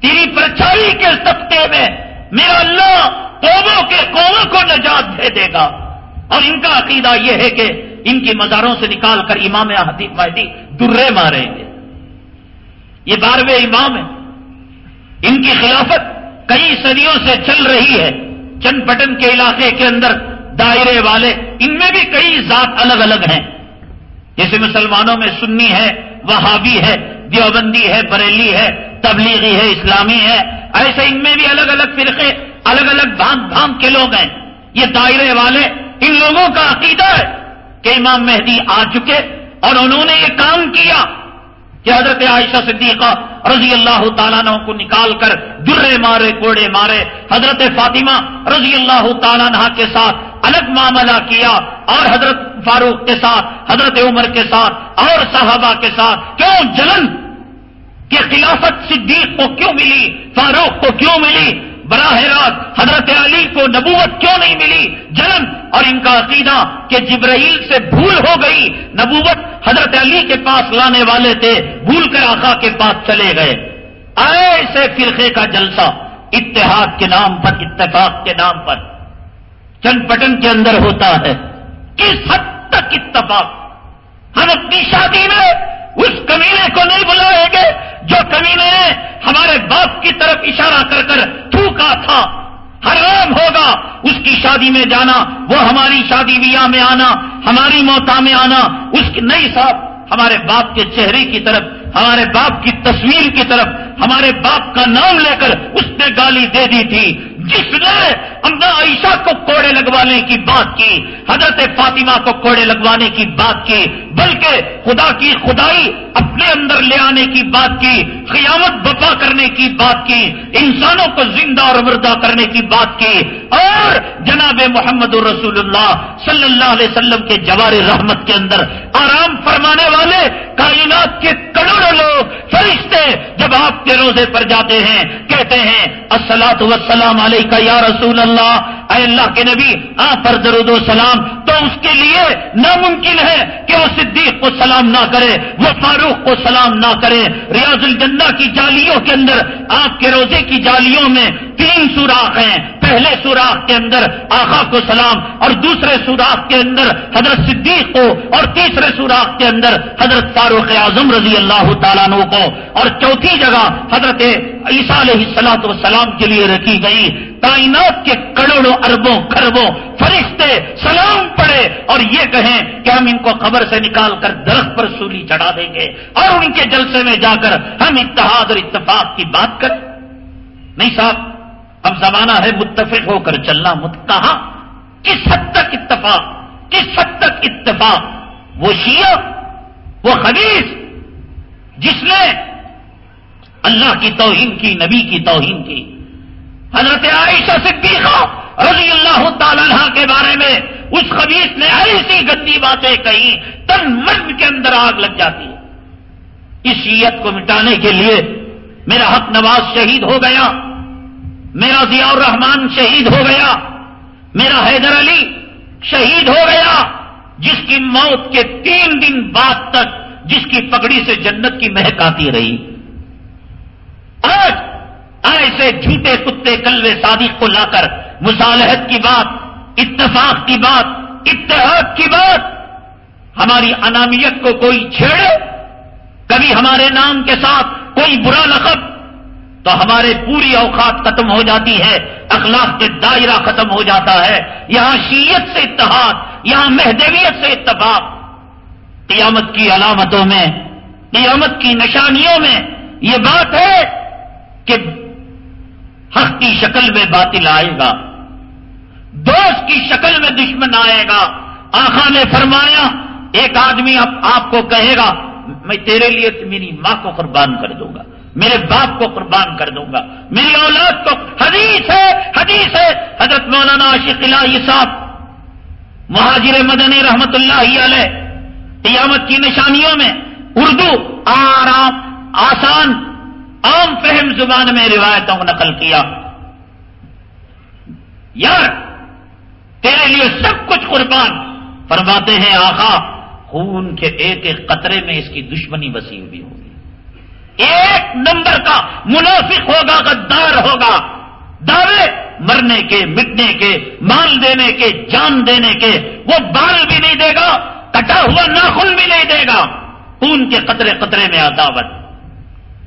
Speaker 1: تیری پرچھائی کے سطح میں، میرا اللہ قوموں کے قوموں کو نجات دے دے گا۔ اور ان کا عقیدہ یہ ہے کہ ان کی مزاروں سے نکال کر امام مہدی درے ماریں گے۔ یہ بارہویں امام ہے۔ ان کی خلافت کئی صدیوں سے چل رہی ہے۔ چند پٹن کے علاقے کے اندر دائرے والے ان میں بھی کئی ذات الگ الگ ہیں۔ جیسے مسلمانوں میں سنی ہے، وہابی ہے، دیوبندی ہے، بریلی ہے، تبلیغی ہے، اسلامی ہے۔ ایسے ان میں بھی الگ الگ فرقے، الگ الگ بھانگ بھانگ کے لوگ ہیں۔ یہ دائرے والے ان لوگوں کا عقیدہ ہے کہ امام مہدی آ چکے اور انہوں نے یہ کام کیا کہ حضرت عائشہ صدیقہ رضی اللہ تعالیٰ نے کو نکال کر درے مارے، کوڑے مارے، حضرت فاطمہ رضی اللہ تعالیٰ کے ساتھ الگ معاملہ کیا اور حضرت فاروق کے ساتھ، حضرت عمر کے ساتھ اور صحابہ کے ساتھ کیوں جلن کہ خلافت صدیق کو کیوں ملی، فاروق کو کیوں ملی؟ براہ راست حضرت علی کو نبوت کیوں نہیں ملی؟ جلن اور ان کا عقیدہ کہ جبرائیل سے بھول ہو گئی۔ نبوت حضرت علی کے پاس لانے والے تھے، بھول کر آقا کے پاس چلے گئے۔ ایسے فرقے کا جلسہ اتحاد کے نام پر، اتفاق کے نام پر چند پٹن کے اندر ہوتا ہے۔ کس حد تک اتفاق؟ ہم اپنی شادی میں اس کمینے کو نہیں بلائیں گے جو کمینے نے ہمارے باپ کی طرف اشارہ کر کر تھوکا تھا، حرام ہوگا، اس کی شادی میں جانا، وہ ہماری شادی بیاہ میں آنا، ہماری موتا میں آنا، اس کی نئی صاحب ہمارے باپ کے چہرے کی طرف، ہمارے باپ کی تصویر کی طرف، ہمارے باپ کا نام لے کر اس نے گالی دے دی تھی۔ جس نے امنا عائشہ کو کوڑے لگوانے کی بات کی، حضرت فاطمہ کو کوڑے لگوانے کی بات کی، بلکہ خدا کی خدائی اپنے اندر لے آنے کی بات کی، قیامت بپا کرنے کی بات کی، انسانوں کو زندہ اور مردہ کرنے کی بات کی، اور جناب محمد الرسول اللہ صلی اللہ علیہ وسلم کے جوار رحمت کے اندر آرام فرمانے والے کائنات کے کروڑوں لوگ فرشتے جب آپ کے روزے پر جاتے ہیں، کہتے ہیں السلاۃ وسلام علیہ یا رسول اللہ، اے اللہ کے نبی، آپ پر درود و سلام۔ تو اس کے لیے ناممکن ہے کہ وہ صدیق کو سلام نہ کرے، وہ فاروق کو سلام نہ کرے۔ ریاض الجنہ کی جالیوں کے اندر، آپ کے روزے کی جالیوں میں تین سوراخ ہیں۔ پہلے سوراخ کے اندر آخا کو سلام اور دوسرے سوراخ کے اندر حضرت صدیق کو اور تیسرے سوراخ کے اندر حضرت فاروق اعظم رضی اللہ تعالیٰ کو۔ اور چوتھی جگہ حضرت عیسیٰ علیہ السلاط وسلام کے لیے رکھی گئی۔ کائنات کے کروڑوں اربوں خربوں فرشتے سلام پڑے اور یہ کہیں کہ ہم ان کو خبر سے نکال کر درخت پر سولی چڑھا دیں گے اور ان کے جلسے میں جا کر ہم اتحاد اور اتفاق کی بات کریں۔ نہیں صاحب، اب زمانہ ہے متفق ہو کر چلنا مت کس حد تک اتفاق، کس حد تک اتفاق؟ وہ شیعہ، وہ خبیص جس نے اللہ کی توہین کی، نبی کی توہین کی۔ حضرت عائشہ صدیقہ رضی اللہ تعالیٰ کے بارے میں اس خبیص نے ایسی گندی باتیں کہی تن من کے اندر آگ لگ جاتی۔ ہے اس شیعت کو مٹانے کے لیے میرا حق نواز شہید ہو گیا، میرا ضیاء الرحمان شہید ہو گیا، میرا حیدر علی شہید ہو گیا، جس کی موت کے تین دن بعد تک، جس کی پگڑی سے جنت کی مہک آتی رہی۔ آج ایسے جھوٹے کتے کلوے صادق کو لا کر مصالحت کی بات، اتفاق کی بات اتحاد کی بات ہماری انامیت کو کوئی چھیڑے، کبھی ہمارے نام کے ساتھ کوئی برا لقب، تو ہمارے پوری اوقات ختم ہو جاتی ہے، اخلاق کے دائرہ ختم ہو جاتا ہے۔ یہاں شیعت سے اتحاد، یہاں مہدویت سے اتفاق۔ قیامت کی علامتوں میں، قیامت کی نشانیوں میں یہ بات ہے۔ کہ حق کی شکل میں باطل آئے گا، دوست کی شکل میں دشمن آئے گا۔ آخا نے فرمایا، ایک آدمی آپ کو کہے گا، میں تیرے لیے میری ماں کو قربان کر دوں گا، میرے باپ کو قربان کر دوں گا، میری اولاد کو۔ حدیث ہے حدیث ہے۔ حضرت مولانا عاشق الہی صاحب، مہاجر مدنی رحمت اللہ علیہ، قیامت کی نشانیوں میں اردو آرام، آسان عام فہم زبان میں روایتوں کو نقل کیا۔ یار، تیرے لیے سب کچھ قربان۔ فرماتے ہیں آخا خون کے ایک ایک قطرے میں اس کی دشمنی بسی ہوئی ہوگی۔ ایک نمبر کا منافق ہوگا، غدار ہوگا۔ دعوے، مرنے کے، مٹنے کے، مال دینے کے، جان دینے کے۔ وہ بال بھی نہیں دے گا، کٹا ہوا ناخن بھی نہیں دے گا۔ خون کے قطرے قطرے میں عداوت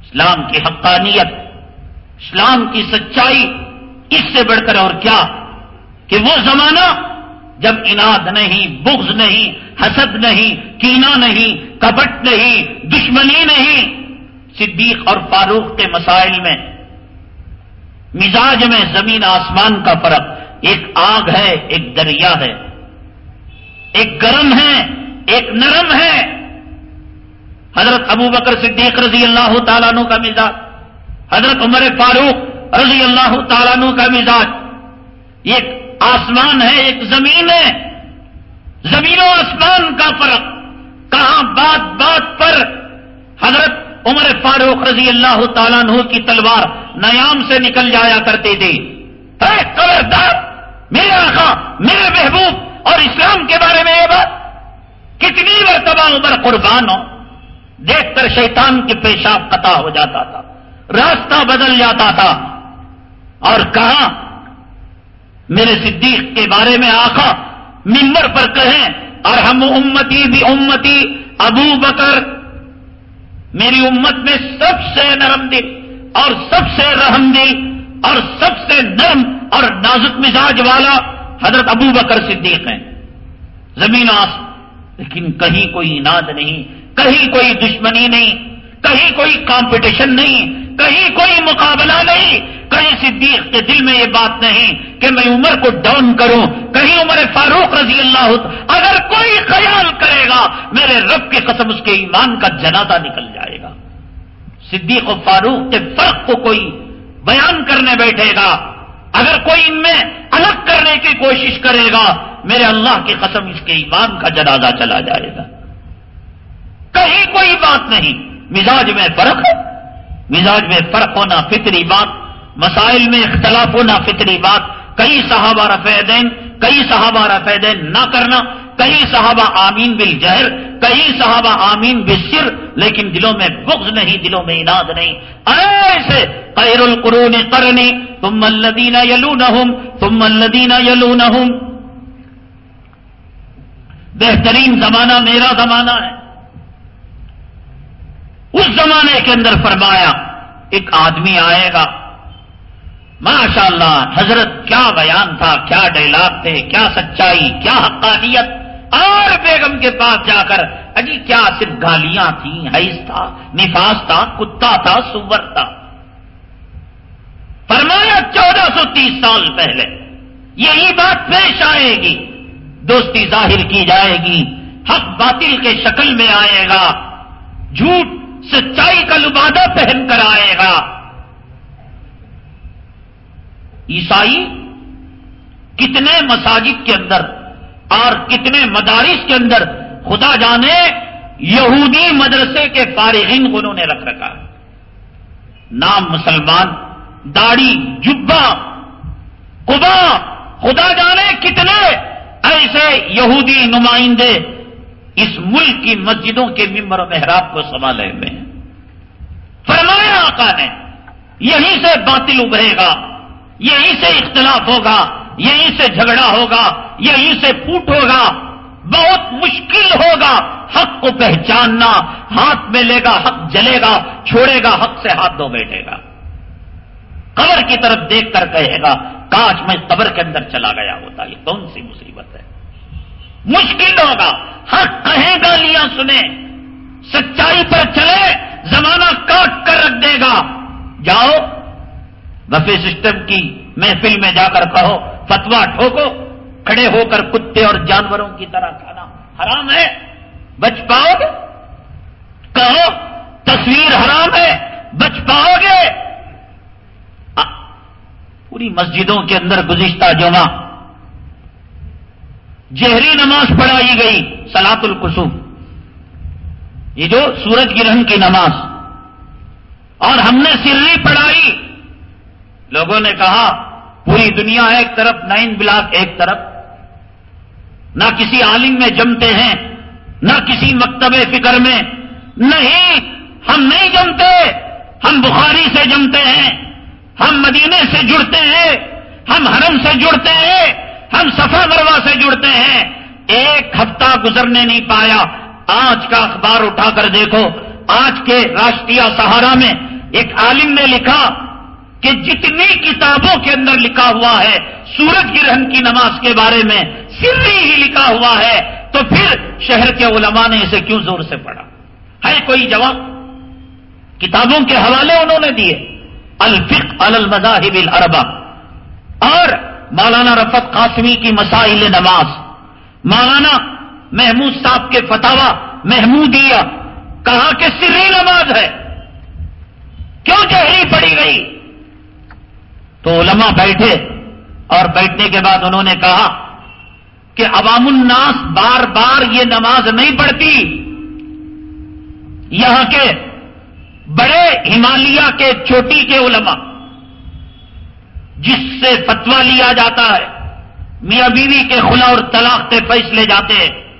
Speaker 1: اسلام کی حقانیت، اسلام کی سچائی اس سے بڑھ کر اور کیا کہ وہ زمانہ جب اناد نہیں، بغض نہیں، حسد نہیں کینا نہیں، کپٹ نہیں، دشمنی نہیں، صدیق اور فاروق کے مسائل میں، مزاج میں زمین آسمان کا فرق، ایک آگ ہے، ایک دریا ہے۔ ایک گرم ہے، ایک نرم ہے۔ حضرت ابو بکر صدیق رضی اللہ تعالیٰ کا مزاج، حضرت عمر فاروق رضی اللہ تعالیٰ کا مزاج۔ ایک آسمان ہے، ایک زمین ہے۔ زمین و آسمان کا فرق۔ کہاں بات بات پر حضرت عمر فاروق رضی اللہ تعالیٰ عنہ کی تلوار نیام سے نکل جایا کرتی تھی۔ خبردار، میرے آخا میرے محبوب، اور اسلام کے بارے میں یہ بات، کتنی مرتبہ عمر قربان ہو؟ دیکھ کر شیطان کے پیشاب قطع ہو جاتا تھا، راستہ بدل جاتا تھا۔ اور کہاں؟ میرے صدیق کے بارے میں آخا ممبر پر کہیں اور ہم امتی بھی امتی، ابو بکر۔ میری امت میں سب سے نرم دل اور سب سے رحم دل اور سب سے نرم اور نازک مزاج والا حضرت ابو بکر صدیق ہیں۔ زمین آس لیکن کہیں کوئی اناد نہیں۔ کہیں کوئی دشمنی نہیں، کہیں کوئی کمپٹیشن نہیں، کہیں کوئی مقابلہ نہیں۔ کہیں صدیق کے دل میں یہ بات نہیں کہ میں عمر کو ڈاؤن کروں، کہیں عمر فاروق رضی اللہ اگر کوئی خیال کرے گا، میرے رب کی قسم اس کے ایمان کا جنازہ نکل جائے گا۔ صدیق و فاروق کے فرق کو کوئی بیان کرنے بیٹھے گا۔ اگر کوئی ان میں الگ کرنے کی کوشش کرے گا، میرے اللہ کی قسم اس کے ایمان کا جنازہ چلا جائے گا۔ کہیں کوئی بات نہیں۔ مزاج میں فرق ہے۔ مزاج میں فرق ہونا فطری بات، مسائل میں اختلاف ہونا فطری بات۔ کئی صحابہ رفع دین کئی صحابہ رفع دین نہ کرنا۔ کئی صحابہ آمین بل جہر کئی صحابہ آمین بسر لیکن دلوں میں بغض نہیں، دلوں میں اناد نہیں۔ ایسے قیر القرون کرنی تم الدینہ یلو نہ تم الدینہ یلو نہ بہترین زمانہ، میرا زمانہ ہے۔ اس زمانے کے اندر فرمایا، ایک آدمی آئے گا ماشاء اللہ حضرت کیا بیان تھا، کیا ڈائلاگ تھے، کیا سچائی، کیا حقانیت، اور بیگم کے پاس جا کر، اجی کیا صرف گالیاں تھیں حیث تھا، نفاس تھا، کتا تھا، سور تھا۔ فرمایا، چودہ سو تیس سال پہلے، یہی بات پیش آئے گی، دوستی ظاہر کی جائے گی، حق باطل کے شکل میں آئے گا، جھوٹ سچائی کا لبادہ پہن کر آئے گا۔ عیسائی کتنے مساجد کے اندر اور کتنے مدارس کے اندر خدا جانے یہودی مدرسے کے فارغین انہوں نے رکھ رکھا۔ نام مسلمان، داڑھی جبا قبا خدا جانے کتنے ایسے یہودی نمائندے اس ملک کی مسجدوں کے ممبر و محراب کو سنبھالے ہوئے ہیں۔ فرمایا آقا نے، یہیں سے باطل ابھرے گا، یہیں سے اختلاف ہوگا، یہیں سے جھگڑا ہوگا، یہیں سے پھوٹ ہوگا۔ بہت مشکل ہوگا حق کو پہچاننا، ہاتھ میں لے گا، حق جلے گا، چھوڑے گا، حق سے ہاتھ دھو بیٹھے گا۔ قبر کی طرف دیکھ کر کہے گا، کاش میں قبر کے اندر چلا گیا ہوتا، یہ کون سی مصیبت ہے؟ مشکل ہوگا۔ حق کہیں گالیاں سنیں سچائی پر چلے، زمانہ کاٹ کر رکھ دے گا۔ جاؤ بفے سسٹم کی محفل میں جا کر کہو فتوا ٹھوکو، کھڑے ہو کر کتے اور جانوروں کی طرح کھانا۔ حرام ہے۔ بچ پاؤ گے۔ کہو، تصویر حرام ہے۔ بچ پاؤ گے۔ پوری مسجدوں کے اندر گزشتہ جمعہ جہری نماز پڑھائی گئی سلاط القسوم یہ جو سورج گرہن کی نماز۔ اور ہم نے سری پڑھائی۔ لوگوں نے کہا، پوری دنیا ایک طرف نائن بلاک ایک طرف۔ نہ کسی عالم میں جمتے ہیں، نہ کسی مکتب فکر میں۔ نہیں، ہم نہیں جمتے۔ ہم بخاری سے جمتے ہیں۔ ہم مدینے سے جڑتے ہیں۔ ہم حرم سے جڑتے ہیں۔ ہم سفا مروا سے جڑتے ہیں۔ ایک ہفتہ گزرنے نہیں پایا۔ آج کا اخبار اٹھا کر دیکھو۔ آج کے راشٹریہ سہارا میں ایک عالم نے لکھا کہ جتنی کتابوں کے اندر لکھا ہوا ہے، سورج گرہن کی نماز کے بارے میں سری ہی لکھا ہوا ہے۔ تو پھر شہر کے علماء نے اسے کیوں زور سے پڑھا؟ ہے کوئی جواب؟ کتابوں کے حوالے انہوں نے دیے۔ الفق المذاہب العربا اور مولانا رفت قاسمی کی مسائل نماز، مولانا محمود صاحب کے فتوا محمودیہ کہا کہ سری نماز ہے؟ کیوں جہری پڑی گئی؟ تو علماء بیٹھے اور بیٹھنے کے بعد انہوں نے کہا کہ عوام الناس بار بار یہ نماز نہیں پڑھتی۔ یہاں کے بڑے ہمالیہ کے چوٹی کے علماء جس سے فتوا لیا جاتا ہے۔ میاں بیوی کے خلا اور طلاق کے فیصلے جاتے ہیں۔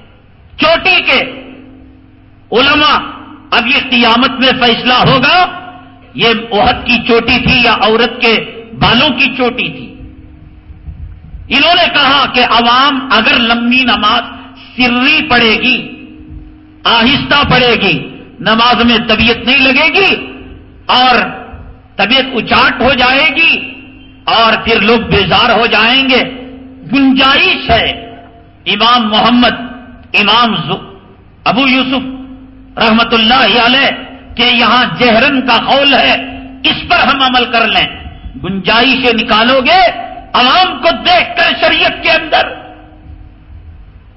Speaker 1: چوٹی کے علماء، اب یہ قیامت میں فیصلہ ہوگا۔ یہ عہد کی چوٹی تھی یا عورت کے بالوں کی چوٹی تھی؟ انہوں نے کہا کہ عوام اگر لمبی نماز سری پڑے گی، آہستہ پڑے گی، نماز میں طبیعت نہیں لگے گی اور طبیعت اچاٹ ہو جائے گی اور پھر لوگ بیزار ہو جائیں گے۔ گنجائش ہے۔ امام محمد، امام ابو یوسف رحمت اللہ علیہ کہ یہاں جہرن کا قول ہے، اس پر ہم عمل کر لیں۔ گنجائش نکالو گے، عوام کو دیکھ کر شریعت کے اندر۔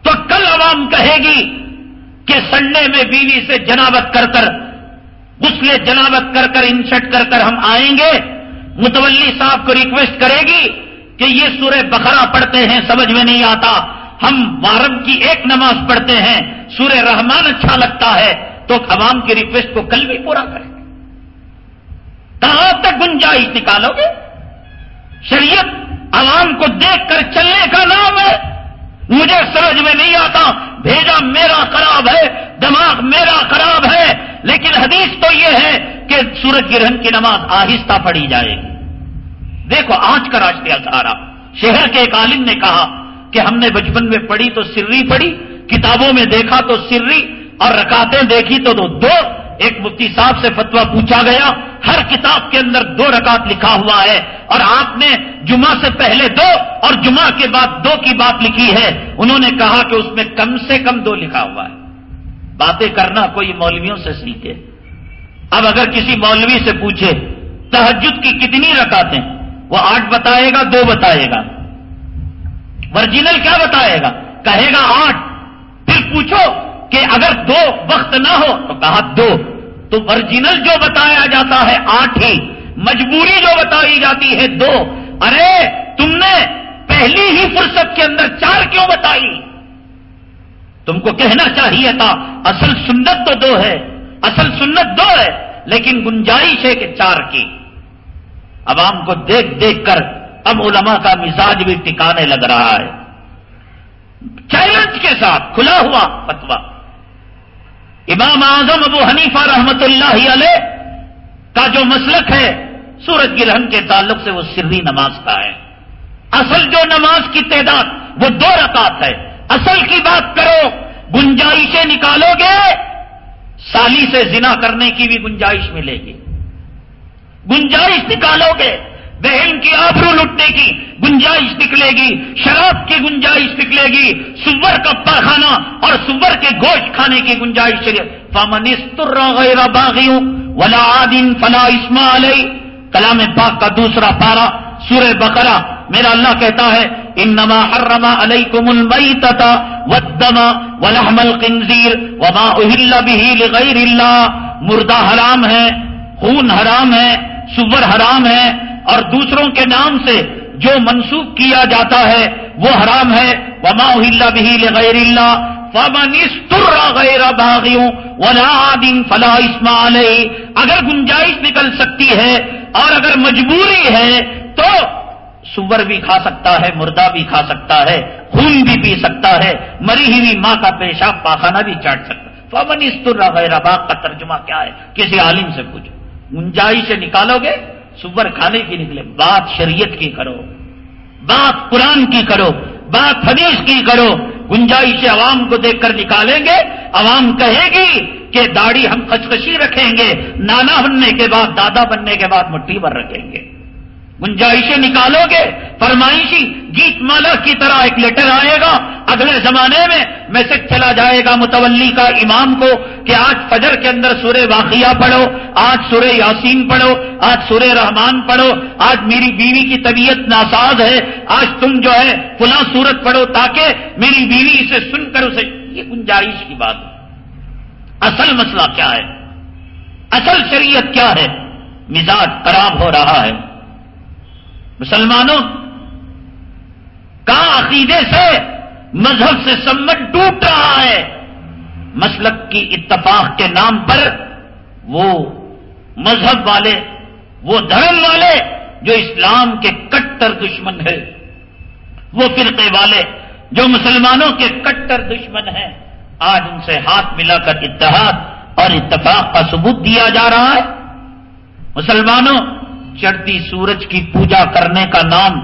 Speaker 1: تو کل عوام کہے گی کہ سنڈے میں بیوی سے جنابت کر کر، غسل جنابت کر کر، انشٹ کر کر ہم آئیں گے۔ متولی صاحب کو ریکویسٹ کرے گی کہ یہ سورہ بخرا پڑھتے ہیں، سمجھ میں نہیں آتا۔ ہم وارم کی ایک نماز پڑھتے ہیں، سورہ رحمان اچھا لگتا ہے۔ تو عوام کی ریکویسٹ کو کل بھی پورا کریں گے۔ کہاں تک گنجائش نکالو گے؟ شریعت عوام کو دیکھ کر چلنے کا نام ہے۔ مجھے سمجھ میں نہیں آتا بھیجا میرا خراب ہے، دماغ میرا خراب ہے۔ لیکن حدیث تو یہ ہے کہ سورج گرہن کی نماز آہستہ پڑھی جائے گی۔ دیکھو، آج کا راشٹریہ سہارا شہر کے ایک عالم نے کہا کہ ہم نے بچپن میں پڑھی تو سری پڑھی، کتابوں میں دیکھا تو سری، اور رکاتیں دیکھی تو دو۔ ایک مفتی صاحب سے فتوا پوچھا گیا ہر کتاب کے اندر دو رکعت لکھا ہوا ہے اور آپ نے جمعہ سے پہلے دو اور جمعہ کے بعد دو کی بات لکھی ہے۔ انہوں نے کہا کہ اس میں کم سے کم دو لکھا ہوا ہے۔ باتیں کرنا کوئی مولویوں سے سیکھے۔ اب اگر کسی مولوی سے پوچھے تحجد کی کتنی رکعتیں، وہ آٹھ بتائے گا، دو بتائے گا۔ ورجینل کیا بتائے گا؟ کہے گا آٹھ۔ پھر پوچھو کہ اگر دو وقت نہ ہو تو کہا دو۔ تو ورجنل جو بتایا جاتا ہے آٹھ ہی، مجبوری جو بتائی جاتی ہے دو۔ ارے، تم نے پہلی ہی فرصت کے اندر چار کیوں بتائی؟ تم کو کہنا چاہیے تھا، اصل سنت تو دو ہے، اصل سنت دو ہے، لیکن گنجائش ہے کہ چار کی۔ عوام کو دیکھ دیکھ کر اب علماء کا مزاج بھی ٹکانے لگ رہا ہے۔ چیلنج کے ساتھ کھلا ہوا فتوا امام اعظم ابو حنیفہ رحمت اللہ علیہ کا جو مسلک ہے سورج گرہن کے تعلق سے وہ سری نماز کا ہے۔ اصل جو نماز کی تعداد، وہ دو رکعت ہے۔ اصل کی بات کرو، گنجائشیں نکالو گے، سالی سے زنا کرنے کی بھی گنجائش ملے گی۔ گنجائش نکالو گے۔ بہن کی آبرو لٹنے کی، گنجائش نکلے گی، شراب کی گنجائش نکلے گی، سور کا پاخانہ اور سور کے گوشت کھانے کی گنجائش غیر باغیوں ولا عادن فلا اسما علیہ کلام پاک کا دوسرا پارا سور بقرہ، میرا اللہ کہتا ہے ان نما حرما علیہ کو منبئی تتا وما اہل بھی غیر اللہ مردہ حرام ہے، خون حرام ہے، سور حرام ہے۔ اور دوسروں کے نام سے جو منسوخ کیا جاتا ہے، وہ حرام ہے۔ وما بھی غیر اللہ غیر باغیوں فلا اسمال اگر گنجائش نکل سکتی ہے اور اگر مجبوری ہے تو سور بھی کھا سکتا ہے، مردہ بھی کھا سکتا ہے، خون بھی پی سکتا ہے، مری ہوئی ماں کا پیشاب، پاخانہ بھی چاٹ سکتا فمن استر غیر باغ کا ترجمہ کیا ہے؟ کسی عالم سے پوچھو۔ گنجائش سے نکالو گے؟ سور کھانے کی نکلے، بات شریعت کی کرو، بات قرآن کی کرو، بات حدیث کی کرو۔ گنجائش عوام کو دیکھ کر نکالیں گے، عوام کہے گی کہ داڑھی ہم خچکشی رکھیں گے، نانا بننے کے بعد، دادا بننے کے بعد مٹھی پر رکھیں گے۔ گنجائشیں نکالو گے؟ فرمائشی گیت مالا کی طرح ایک لیٹر آئے گا، اگلے زمانے میں میسج چلا جائے گا متولی کا امام کو کہ آج فجر کے اندر سورہ واقعہ پڑھو، آج سورہ یاسین پڑھو، آج سورہ رحمان پڑھو، آج میری بیوی کی طبیعت ناساز ہے، آج تم جو ہے فلاں سورت پڑھو تاکہ میری بیوی اسے سن کر اسے، یہ گنجائش کی بات اصل مسئلہ کیا ہے؟ اصل شریعت کیا ہے؟ مزاج خراب ہو رہا ہے۔ مسلمانوں کا عقیدے سے مذہب سے سمت ٹوٹ رہا ہے۔ مسلک کی اتفاق کے نام پر وہ مذہب والے، وہ دھرم والے جو اسلام کے کٹر دشمن ہے وہ فرقے والے جو مسلمانوں کے کٹر دشمن ہیں، آج ان سے ہاتھ ملا کر اتحاد اور اتفاق کا ثبوت دیا جا رہا ہے۔ مسلمانوں چڑھتی سورج کی پوجا کرنے کا نام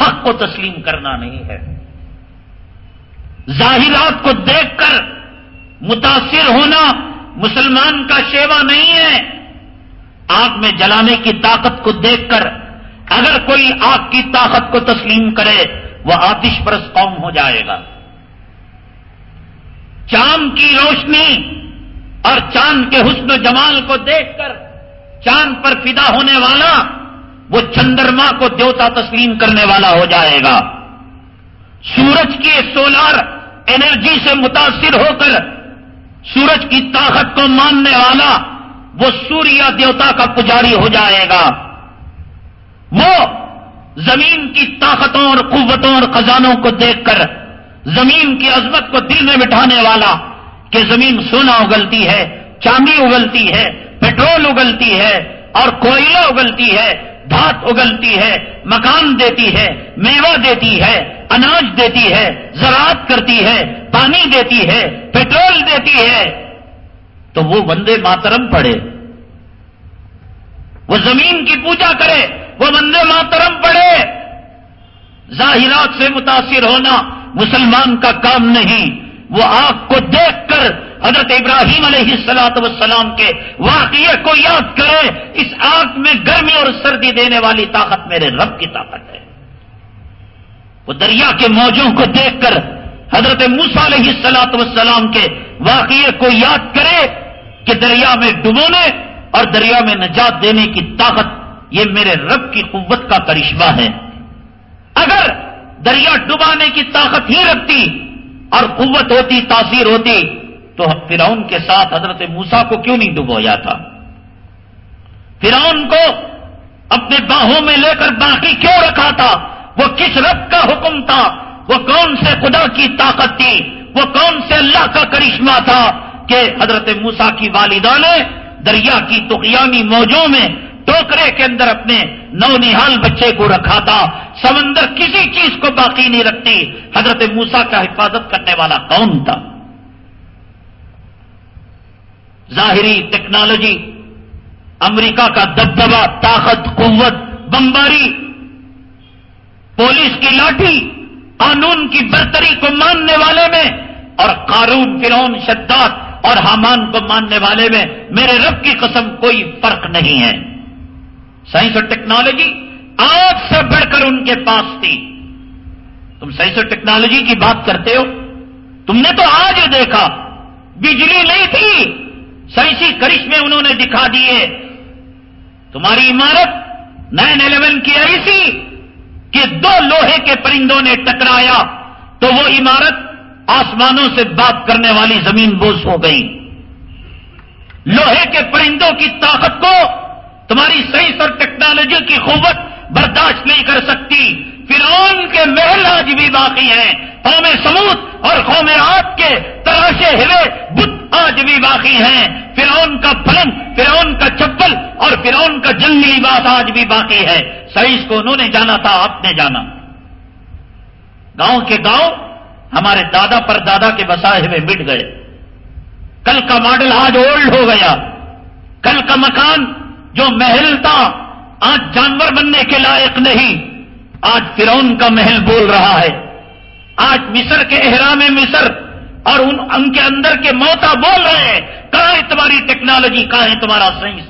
Speaker 1: حق کو تسلیم کرنا نہیں ہے۔ ظاہرات کو دیکھ کر متاثر ہونا مسلمان کا شیوا نہیں ہے۔ آگ میں جلانے کی طاقت کو دیکھ کر اگر کوئی آگ کی طاقت کو تسلیم کرے، وہ آتش پرس قوم ہو جائے گا۔ چاند کی روشنی اور چاند کے حسن و جمال کو دیکھ کر چاند پر فدا ہونے والا وہ چندرما کو دیوتا تسلیم کرنے والا ہو جائے گا۔ سورج کی سولار انرجی سے متاثر ہو کر سورج کی طاقت کو ماننے والا وہ سوریا دیوتا کا پجاری ہو جائے گا۔ وہ زمین کی طاقتوں اور قوتوں اور خزانوں کو دیکھ کر زمین کی عظمت کو دل میں بٹھانے والا کہ زمین سونا اگلتی ہے، چاندی اگلتی ہے پیٹرول اگلتی ہے اور کوئلہ اگلتی ہے دھات اگلتی ہے، مکان دیتی ہے، میوہ دیتی ہے، اناج دیتی ہے، زراعت کرتی ہے، پانی دیتی ہے پیٹرول دیتی ہے۔ تو وہ وندے ماترم پڑے وہ زمین کی پوجا کرے، وہ وندے ماترم پڑے ظاہرات سے متاثر ہونا مسلمان کا کام نہیں۔ وہ آگ کو دیکھ کر حضرت ابراہیم علیہ السلاط وسلام کے واقعے کو یاد کرے، اس آگ میں گرمی اور سردی دینے والی طاقت میرے رب کی طاقت ہے۔ وہ دریا کے موجوں کو دیکھ کر حضرت موسا علیہ السلاط وسلام کے واقعے کو یاد کرے کہ دریا میں ڈبونے اور دریا میں نجات دینے کی طاقت یہ میرے رب کی قوت کا کرشمہ ہے۔ اگر دریا ڈبانے کی طاقت ہی رکھتی اور قوت ہوتی، تاثیر ہوتی تو فرعون کے ساتھ حضرت موسا کو کیوں نہیں ڈبویا تھا؟ فرعون کو اپنے باہوں میں لے کر باقی کیوں رکھا تھا؟ وہ کس رب کا حکم تھا؟ وہ کون سے خدا کی طاقت تھی؟ وہ کون سے اللہ کا کرشمہ تھا کہ حضرت موسا کی والدہ نے دریا کی تقیانی موجوں میں ٹوکرے کے اندر اپنے نو نہال بچے کو رکھا تھا؟ سمندر کسی چیز کو باقی نہیں رکھتی۔ حضرت موسا کا حفاظت کرنے والا کون تھا۔ ظاہری ٹیکنالوجی، امریکہ کا دبدبا طاقت، قوت، بمباری، پولیس کی لاٹھی، قانون کی برتری کو ماننے والے میں، اور قارون فرون شداد اور حامان کو ماننے والے میں، میرے رب کی قسم کوئی فرق نہیں ہے۔ سائنس اور ٹیکنالوجی آج سے بڑھ کر ان کے پاس تھی۔ تم سائنس اور ٹیکنالوجی کی بات کرتے ہو؟ تم نے تو آج دیکھا، بجلی نہیں تھی۔ سائنسی کرشمے انہوں نے دکھا دیے۔ تمہاری عمارت نائن الیون کی ایسی کہ دو لوہے کے پرندوں نے ٹکرایا تو وہ عمارت آسمانوں سے بات کرنے والی زمین بوس ہو گئی۔ لوہے کے پرندوں کی طاقت کو تمہاری سائنس اور ٹیکنالوجی کی قوت برداشت نہیں کر سکتی۔ فرعون کے محل آج بھی باقی ہیں۔ قوم سمود اور قوم آگ کے تراشے ہوئے بھی باقی ہیں۔ فرعون کا پلنگ، فرعون کا چپل اور فرعون کا جنگلی بات آج بھی باقی ہے۔ سائنس کو انہوں نے جانا تھا، آپ نے جانا۔ گاؤں کے گاؤں ہمارے دادا پر دادا کے بسائے ہوئے مٹ گئے۔ کل کا ماڈل آج اولڈ ہو گیا۔ کل کا مکان جو محل تھا، آج جانور بننے کے لائق نہیں۔ آج فرون کا محل بول رہا ہے۔ آج مصر کے احرام مصر اور ان ان کے اندر کے موتا بول رہے ہیں۔ کہاں ہے تمہاری ٹیکنالوجی؟ کہاں ہے تمہارا سائنس؟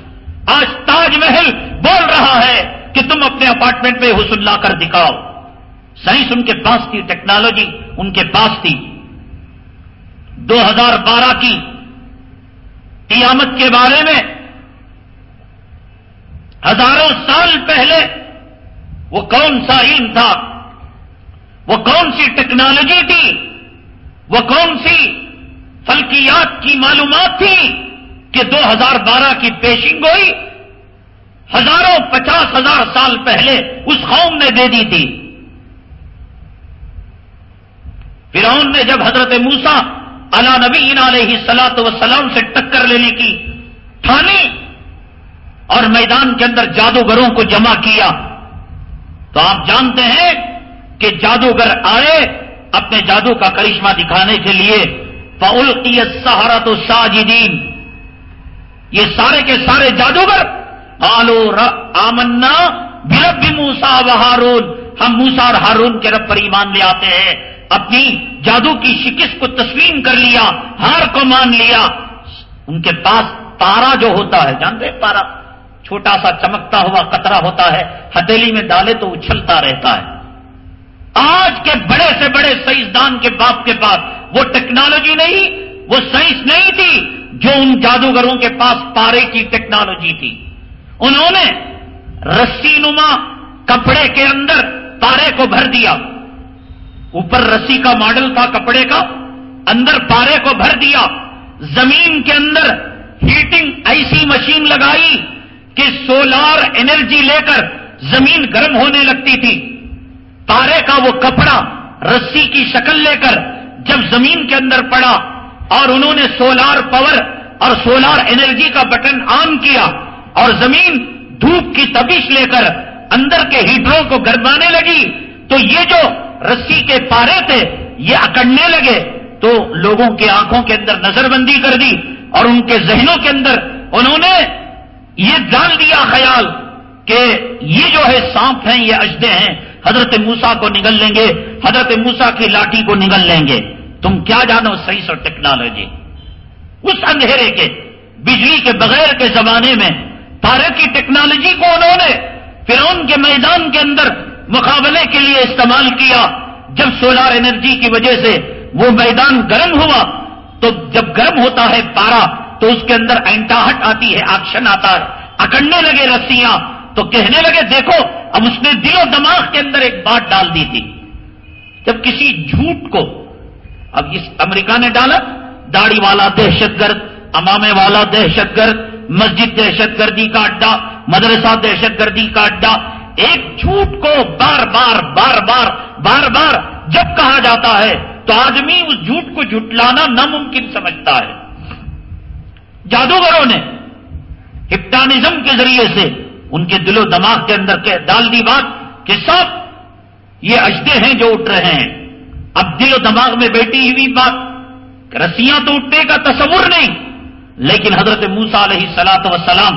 Speaker 1: آج تاج محل بول رہا ہے کہ تم اپنے اپارٹمنٹ میں حسن لا کر دکھاؤ۔ سائنس ان کے پاس تھی، ٹیکنالوجی ان کے پاس تھی۔ دو ہزار بارہ کی قیامت کے بارے میں ہزاروں سال پہلے وہ کون سا علم تھا؟ وہ کون سی ٹیکنالوجی تھی؟ وہ کون سی فلکیات کی معلومات تھی کہ دو ہزار بارہ کی پیشنگ ہوئی؟ ہزاروں پچاس ہزار سال پہلے اس قوم نے دے دی تھی۔ فرعون نے جب حضرت موسا علا نبی علیہ سلاط وسلام سے ٹکر لینے کی ٹھانی اور میدان کے اندر جادوگروں کو جمع کیا، تو آپ جانتے ہیں کہ جادوگر آئے اپنے جادو کا کرشمہ دکھانے کے لیے فعل کی سہارا تو ساجدین یہ سارے کے سارے جادوگر آلو آمنا برب موسا و ہارون۔ ہم موسا اور ہارون کے رب پر ایمان لے آتے ہیں۔ اپنی جادو کی شکست کو تسلیم کر لیا، ہار کو مان لیا۔ ان کے پاس پارا جو ہوتا ہے، جانتے پارا چھوٹا سا چمکتا ہوا قطرہ ہوتا ہے، ہتھیلی میں ڈالے تو اچھلتا رہتا ہے۔ آج کے بڑے سے بڑے سائنسدان کے باپ کے پاس وہ ٹیکنالوجی نہیں، وہ سائنس نہیں تھی جو ان جادوگروں کے پاس پارے کی ٹیکنالوجی تھی۔ انہوں نے رسی نما کپڑے کے اندر پارے کو بھر دیا۔ اوپر رسی کا ماڈل تھا کپڑے کا، اندر پارے کو بھر دیا۔ زمین کے اندر ہیٹنگ ایسی مشین لگائی کہ سولار انرجی لے کر زمین گرم ہونے لگتی تھی۔ تارے کا وہ کپڑا رسی کی شکل لے کر جب زمین کے اندر پڑا اور انہوں نے سولار پاور اور سولار انرجی کا بٹن آن کیا اور زمین دھوپ کی تبیش لے کر اندر کے ہیٹروں کو گرمانے لگی، تو یہ جو رسی کے پارے تھے، یہ اکڑنے لگے۔ تو لوگوں کے آنکھوں کے اندر نظر بندی کر دی اور ان کے ذہنوں کے اندر انہوں نے یہ جان دیا خیال کہ یہ جو ہے سانپ ہیں، یہ اجدے ہیں حضرت موسا کو نگل لیں گے، حضرت موسا کی لاٹھی کو نگل لیں گے۔ تم کیا جانو سائنس اور ٹیکنالوجی؟ اس اندھیرے کے، بجلی کے بغیر کے زمانے میں تارے کی ٹیکنالوجی کو انہوں نے فرون کے میدان کے اندر مقابلے کے لیے استعمال کیا۔ جب سولار انرجی کی وجہ سے وہ میدان گرم ہوا، تو جب گرم ہوتا ہے پارا، تو اس کے اندر اینٹاہٹ آتی ہے، آکشن آتا ہے، اکڑنے لگے رسیاں تو کہنے لگے، دیکھو، اب اس نے دل و دماغ کے اندر ایک بات ڈال دی تھی۔ جب کسی جھوٹ کو اب اس امریکہ نے ڈالا، داڑھی والا دہشت گرد، امامے والا دہشت گرد، مسجد دہشت گردی کا اڈا، مدرسہ دہشت گردی کا اڈا۔ ایک جھوٹ کو بار بار بار بار بار بار جب کہا جاتا ہے، تو آدمی اس جھوٹ کو جھٹلانا ناممکن سمجھتا ہے۔ جادوگروں نے ہپٹانزم کے ذریعے سے ان کے دل و دماغ کے اندر ڈال دی بات کہ سب یہ اجدے ہیں جو اٹھ رہے ہیں۔ اب دل و دماغ میں بیٹھی ہوئی بات رسیاں تو اٹھنے کا تصور نہیں، لیکن حضرت موسا علیہ سلاط وسلام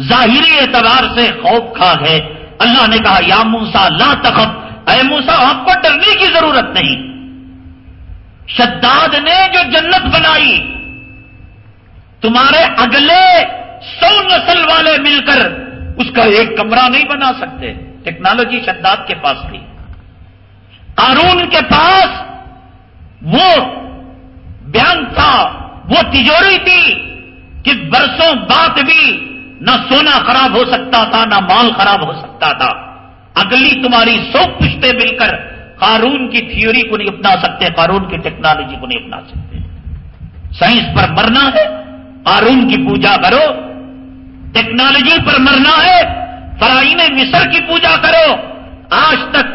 Speaker 1: ظاہری اعتبار سے خوف کھا ہے اللہ نے کہا، یا موسا لا تخف۔ اے موسا آپ کو ڈرنے کی ضرورت نہیں۔ شداد نے جو جنت بنائی، تمہارے اگلے سو نسل والے مل کر اس کا ایک کمرہ نہیں بنا سکتے۔ ٹیکنالوجی شداد کے پاس تھی۔ قانون کے پاس وہ بیان تھا، وہ تجوری تھی کہ برسوں بعد بھی نہ سونا خراب ہو سکتا تھا، نہ مال خراب ہو سکتا تھا۔ اگلی تمہاری سو پشتے مل کر قانون کی تھیوری کو نہیں اپنا سکتے، قانون کی ٹیکنالوجی کو نہیں اپنا سکتے۔ سائنس پر مرنا ہے قارون کی پوجا کرو۔ ٹیکنالوجی پر مرنا ہے فرائین مصر کی پوجا کرو۔ آج تک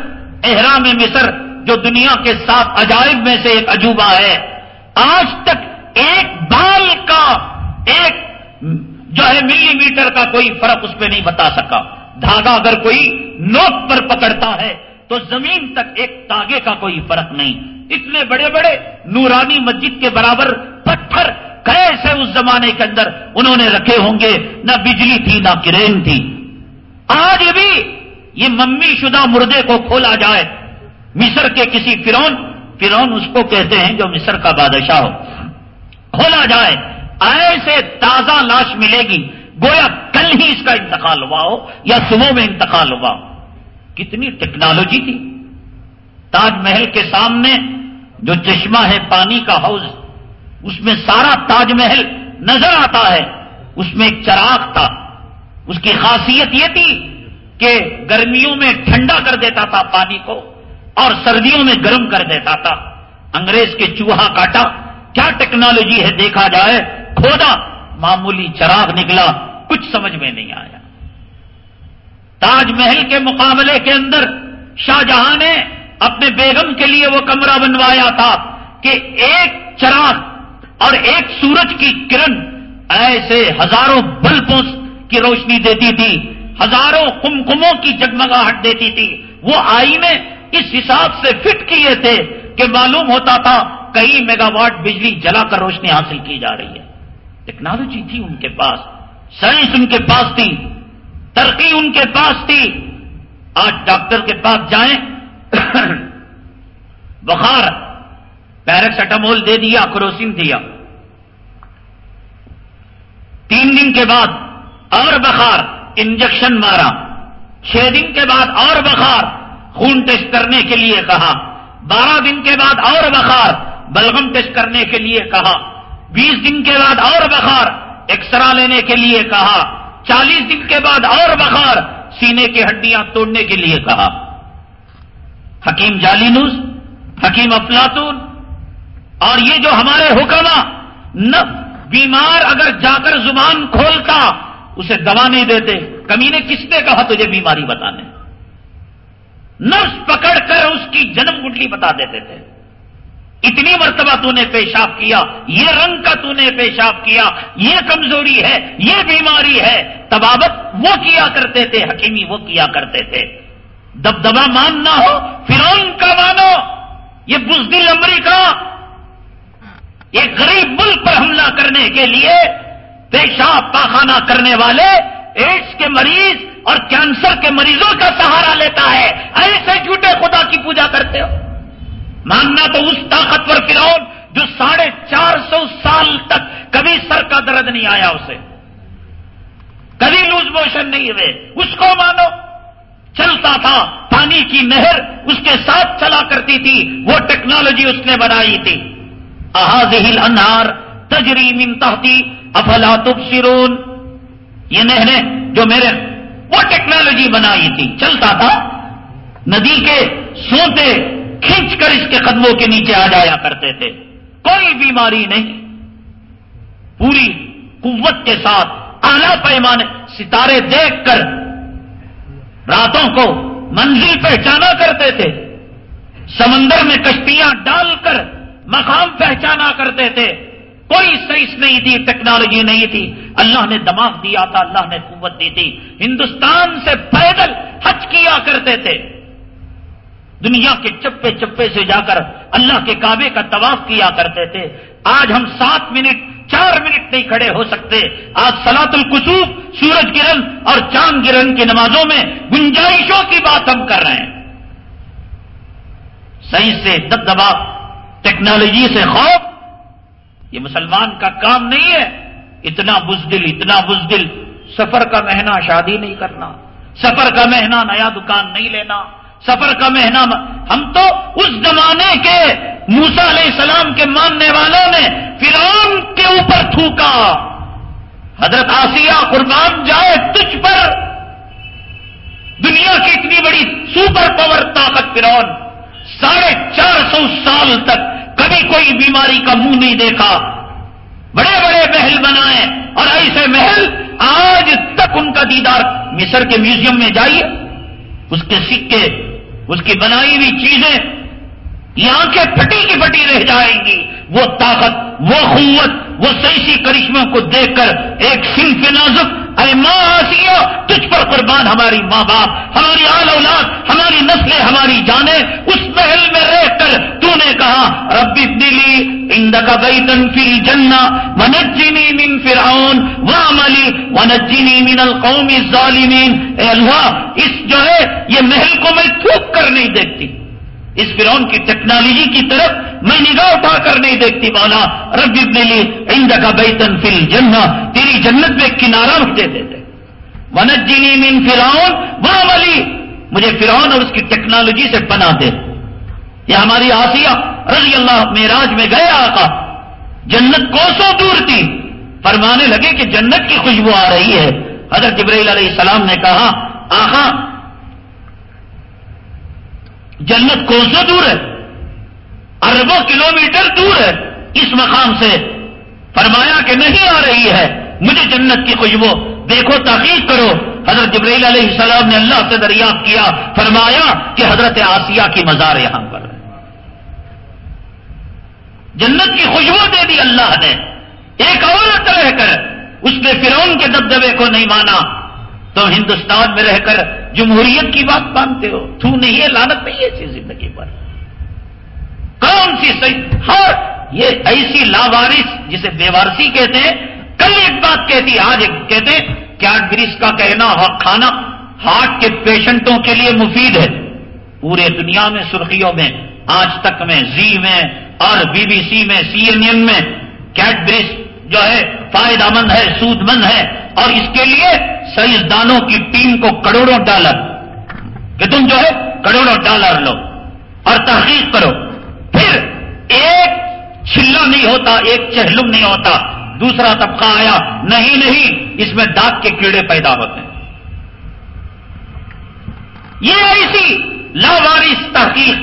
Speaker 1: احرام مصر جو دنیا کے ساتھ عجائب میں سے ایک عجوبہ ہے۔ آج تک ایک بال کا، ایک جو ہے ملی میٹر کا کوئی فرق اس پہ نہیں بتا سکا۔ دھاگا اگر کوئی نوک پر پکڑتا ہے، تو زمین تک ایک تاگے کا کوئی فرق نہیں۔ اتنے بڑے بڑے نورانی مسجد کے برابر پتھر کیسے اس زمانے کے اندر انہوں نے رکھے ہوں گے؟ نہ بجلی تھی، نہ کرین تھی۔ آج بھی یہ ممی شدہ مردے کو کھولا جائے۔ مصر کے کسی فرون فرون اس کو کہتے ہیں جو مصر کا بادشاہ ہو۔ کھولا جائے۔ ایسے تازہ لاش ملے گی۔ گویا کل ہی اس کا انتقال ہوا ہو یا صبح میں انتقال ہوا ہو۔ کتنی ٹیکنالوجی تھی۔ تاج محل کے سامنے جو چشمہ ہے، پانی کا حوض۔ اس میں سارا تاج محل نظر آتا ہے، اس میں ایک چراغ تھا۔ اس کی خاصیت یہ تھی کہ گرمیوں میں ٹھنڈا کر دیتا تھا پانی کو اور سردیوں میں گرم کر دیتا تھا۔ انگریز کے چوہا کاٹا، کیا ٹیکنالوجی ہے دیکھا جائے؟ کھودا، معمولی چراغ نکلا، کچھ سمجھ میں نہیں آیا۔ تاج محل کے مقابلے کے اندر شاہ جہاں نے اپنے بیگم کے لیے وہ کمرہ بنوایا تھا کہ ایک چراغ اور ایک سورج کی کرن ایسے ہزاروں بلبوں کی روشنی دیتی تھی، ہزاروں کمکموں کی جگمگاہٹ دیتی تھی۔ وہ آئینے اس حساب سے فٹ کیے تھے کہ معلوم ہوتا تھا کئی میگا واٹ بجلی جلا کر روشنی حاصل کی جا رہی ہے۔ ٹیکنالوجی تھی ان کے پاس، سائنس ان کے پاس تھی، ترقی ان کے پاس تھی۔ آج ڈاکٹر کے پاس جائیں، بخار پیراسیٹامول دے دیا کروسین دیا۔ تین دن کے بعد اور بخار، انجیکشن مارا۔ چھ دن کے بعد اور بخار، خون ٹیسٹ کرنے کے لیے کہا۔ بارہ دن کے بعد اور بخار، بلغم ٹیسٹ کرنے کے لیے کہا۔ بیس دن کے بعد اور بخار، ایکسرا لینے کے لیے کہا۔ چالیس دن کے بعد اور بخار، سینے کی ہڈیاں توڑنے کے لیے کہا۔ حکیم جالینوس حکیم افلاطون اور یہ جو ہمارے حکما نہ بیمار اگر جا کر زبان کھولتا، اسے دوا نہیں دیتے۔ کمی نے کس نے کہا تجھے بیماری بتانے؟ نفس پکڑ کر اس کی جنم گٹلی بتا دیتے تھے۔ اتنی مرتبہ تو نے پیشاب کیا، یہ رنگ کا تو نے پیشاب کیا، یہ کمزوری ہے، یہ بیماری ہے۔ تبابت وہ کیا کرتے تھے، حکیمی وہ کیا کرتے تھے۔ دبدبا ماننا ہو فرون کا مانو، یہ بزدل امریکہ ایک غریب ملک پر حملہ کرنے کے لیے پیشاب پاخانہ کرنے والے ایڈس کے مریض اور کینسر کے مریضوں کا سہارا لیتا ہے۔ ایسے جھوٹے خدا کی پوجا کرتے ہو۔ ماننا تو اس طاقتور فرون جو ساڑھے چار سو سال تک کبھی سر کا درد نہیں آیا اسے۔ کبھی لوز موشن نہیں ہوئے۔ اس کو مانو۔ چلتا تھا، پانی کی نہر اس کے ساتھ چلا کرتی تھی۔ وہ ٹیکنالوجی اس نے بنائی تھی۔ احاظل انہار تجریم انتہتی افلا تبصرون یہ نہریں جو میرے وہ ٹیکنالوجی بنائی تھی، چلتا تھا۔ ندی کے سوتے کھینچ کر اس کے قدموں کے نیچے آ جایا کرتے تھے۔ کوئی بیماری نہیں۔ پوری قوت کے ساتھ اعلی پیمانے ستارے دیکھ کر راتوں کو منزل پہچانا کرتے تھے۔ سمندر میں کشتیاں ڈال کر مقام پہچانا کرتے تھے کوئی سائنس نہیں تھی، ٹیکنالوجی نہیں تھی۔ اللہ نے دماغ دیا تھا، اللہ نے قوت دی تھی۔ ہندوستان سے پیدل حج کیا کرتے تھے دنیا کے چپے چپے سے جا کر اللہ کے کعبے کا طواف کیا کرتے تھے آج ہم سات منٹ، چار منٹ نہیں کھڑے ہو سکتے۔ آج سلاط القصوف سورج گرہن اور چاند گرہن کی نمازوں میں گنجائشوں کی بات ہم کر رہے ہیں۔ صحیح سے دبدبا ٹیکنالوجی سے خوف، یہ مسلمان کا کام نہیں ہے اتنا بزدل اتنا بزدل، سفر کا مہینہ شادی نہیں کرنا، سفر کا مہینہ نیا دکان نہیں لینا، سفر کا مہینہ ہم تو اس زمانے کے موسا علیہ السلام کے ماننے والوں نے فرعون کے اوپر تھوکا۔ حضرت آسیہ قربان جائے تجھ پر۔ دنیا کی اتنی بڑی سپر پاور طاقت فرعون۔ ساڑھے چار سو سال تک کبھی کوئی بیماری کا منہ نہیں دیکھا۔ بڑے بڑے محل بنائے۔ اور ایسے محل آج تک ان کا دیدار مصر کے میوزیم میں جائیے اس کے سکے، اس کی بنائی ہوئی چیزیں یہ آنکھیں پھٹی کی پھٹی رہ جائیں گی۔ وہ طاقت، وہ قوت، وہ سیسی کرشموں کو دیکھ کر ایک صنف نازک اے ماں آسیو تجھ پر قربان ہماری ماں باپ، ہماری آل اولاد، ہماری نسلیں، ہماری جانیں، اس محل میں رہ کر تو نے کہا ربی دلی ان کا بیتن فی جنا ونجنی من فرعون واملی ونجنی من القوم الظالمین۔ اے اللہ، اس جو ہے، یہ محل کو میں تھوک کر نہیں دیکھتی۔ اس فرون کی ٹیکنالوجی کی طرف میں نگاہ اٹھا کر نہیں دیکھتی مولا رب ابن لی عند کا بیتن فل تیری جنت میں کنارہ مجھے دے دے ونت من فرعون وہ ولی، مجھے فرعون اور اس کی ٹیکنالوجی سے بنا دے۔ یہ ہماری آسیہ رضی اللہ معراج میں گئے آقا۔ جنت کو سو دور تھی۔ فرمانے لگے کہ جنت کی خوشبو آ رہی ہے۔ حضرت جبرائیل علیہ السلام نے کہا، آقا جنت کون سو دور ہے؟ اربوں کلومیٹر دور ہے۔ اس مقام سے فرمایا کہ نہیں آ رہی ہے۔ مجھے جنت کی خوشبو، دیکھو تحقیق کرو۔ حضرت جبرائیل علیہ السلام نے اللہ سے دریافت کیا، فرمایا کہ حضرت آسیہ کی مزار یہاں پر جنت کی خوشبو دے دی اللہ نے۔ ایک عورت رہ کر، اس نے فرعون کے دبدبے کو نہیں مانا۔ تو ہندوستان میں رہ کر جمہوریت کی بات مانتے ہو، تو نہیں ہے لانت نہیں ہے ایسی زندگی پر۔ کون سی صحیح؟ ہر یہ ایسی لاوارث جسے بیوارسی کہتے ہیں، کل ایک بات کہتی، آج ایک کہتے ہیں کیڈبریز کا کہنا کھانا ہارٹ کے پیشنٹوں کے لیے مفید ہے؟ پورے دنیا میں سرخیوں میں، آج تک میں، زی میں، اور بی بی سی میں، سی این این میں کیڈبریز جو ہے فائدہ مند ہے سود مند ہے، اور اس کے لیے سائنسدانوں کی ٹیم کو کروڑوں ڈالر۔ کہ تم جو ہے کروڑوں ڈالر لو اور تحقیق کرو۔ پھر ایک چلا نہیں ہوتا، ایک چہلم نہیں ہوتا۔ دوسرا طبقہ آیا، نہیں نہیں، اس میں دانت کے کیڑے پیدا ہوتے ہیں۔ یہ ایسی لاوارث تحقیق۔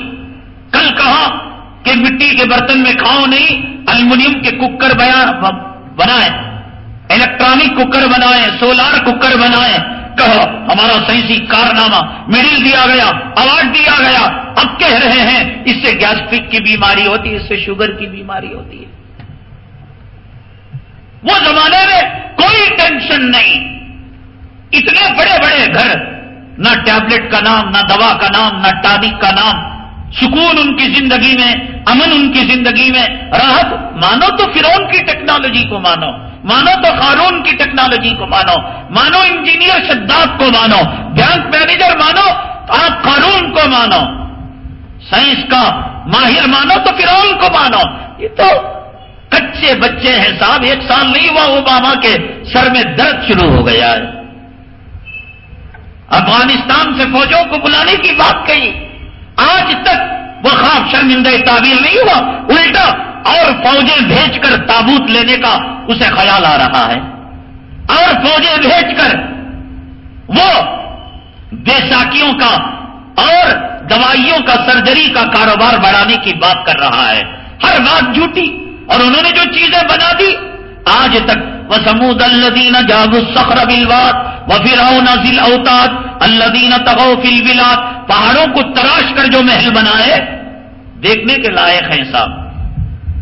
Speaker 1: کل کہا کہ مٹی کے برتن میں کھاؤ نہیں، المونیم کے ککر بنائے الیکٹرانک کوکر بنائے سولار کوکر بنائے۔ کہو، ہمارا سائنسی کارنامہ میڈل دیا گیا اوارڈ دیا گیا۔ اب کہہ رہے ہیں، اس سے گیسٹرک کی بیماری ہوتی ہے، اس سے شوگر کی بیماری ہوتی ہے۔ وہ زمانے میں کوئی ٹینشن نہیں۔ اتنے بڑے بڑے گھر، نہ ٹیبلٹ کا نام، نہ دوا کا نام، نہ ٹانک کا نام سکون ان کی زندگی میں، امن ان کی زندگی میں، راحت، مانو تو فرون کی ٹیکنالوجی کو مانو مانو تو قانون کی ٹیکنالوجی کو مانو مانو انجینئر شداد کو مانو، بینک مینیجر مانو، آپ قانون کو مانو۔ سائنس کا ماہر مانو تو فرون کو مانو۔ یہ تو کچے بچے ہیں صاحب، ایک سال نہیں ہوا اوباما کے سر میں درد شروع ہو گیا ہے۔ افغانستان سے فوجوں کو بلانے کی بات کہی۔ آج تک وہ خواب شرمندہ تعبیر نہیں ہوا، الٹا اور فوجیں بھیج کر تابوت لینے کا اسے خیال آ رہا ہے۔ اور فوجیں بھیج کر وہ بیساکیوں کا اور دوائیوں کا سرجری کا کاروبار بڑھانے کی بات کر رہا ہے۔ ہر بات جھوٹی اور انہوں نے جو چیزیں بنا دی، آج تک وہ سمود اللہ جاگ سخر بلوات وہ فراؤ ذیل اوتاد اللہ دین تغو فل بلاد پہاڑوں کو تراش کر جو محل بنائے، دیکھنے کے لائق ہیں صاحب۔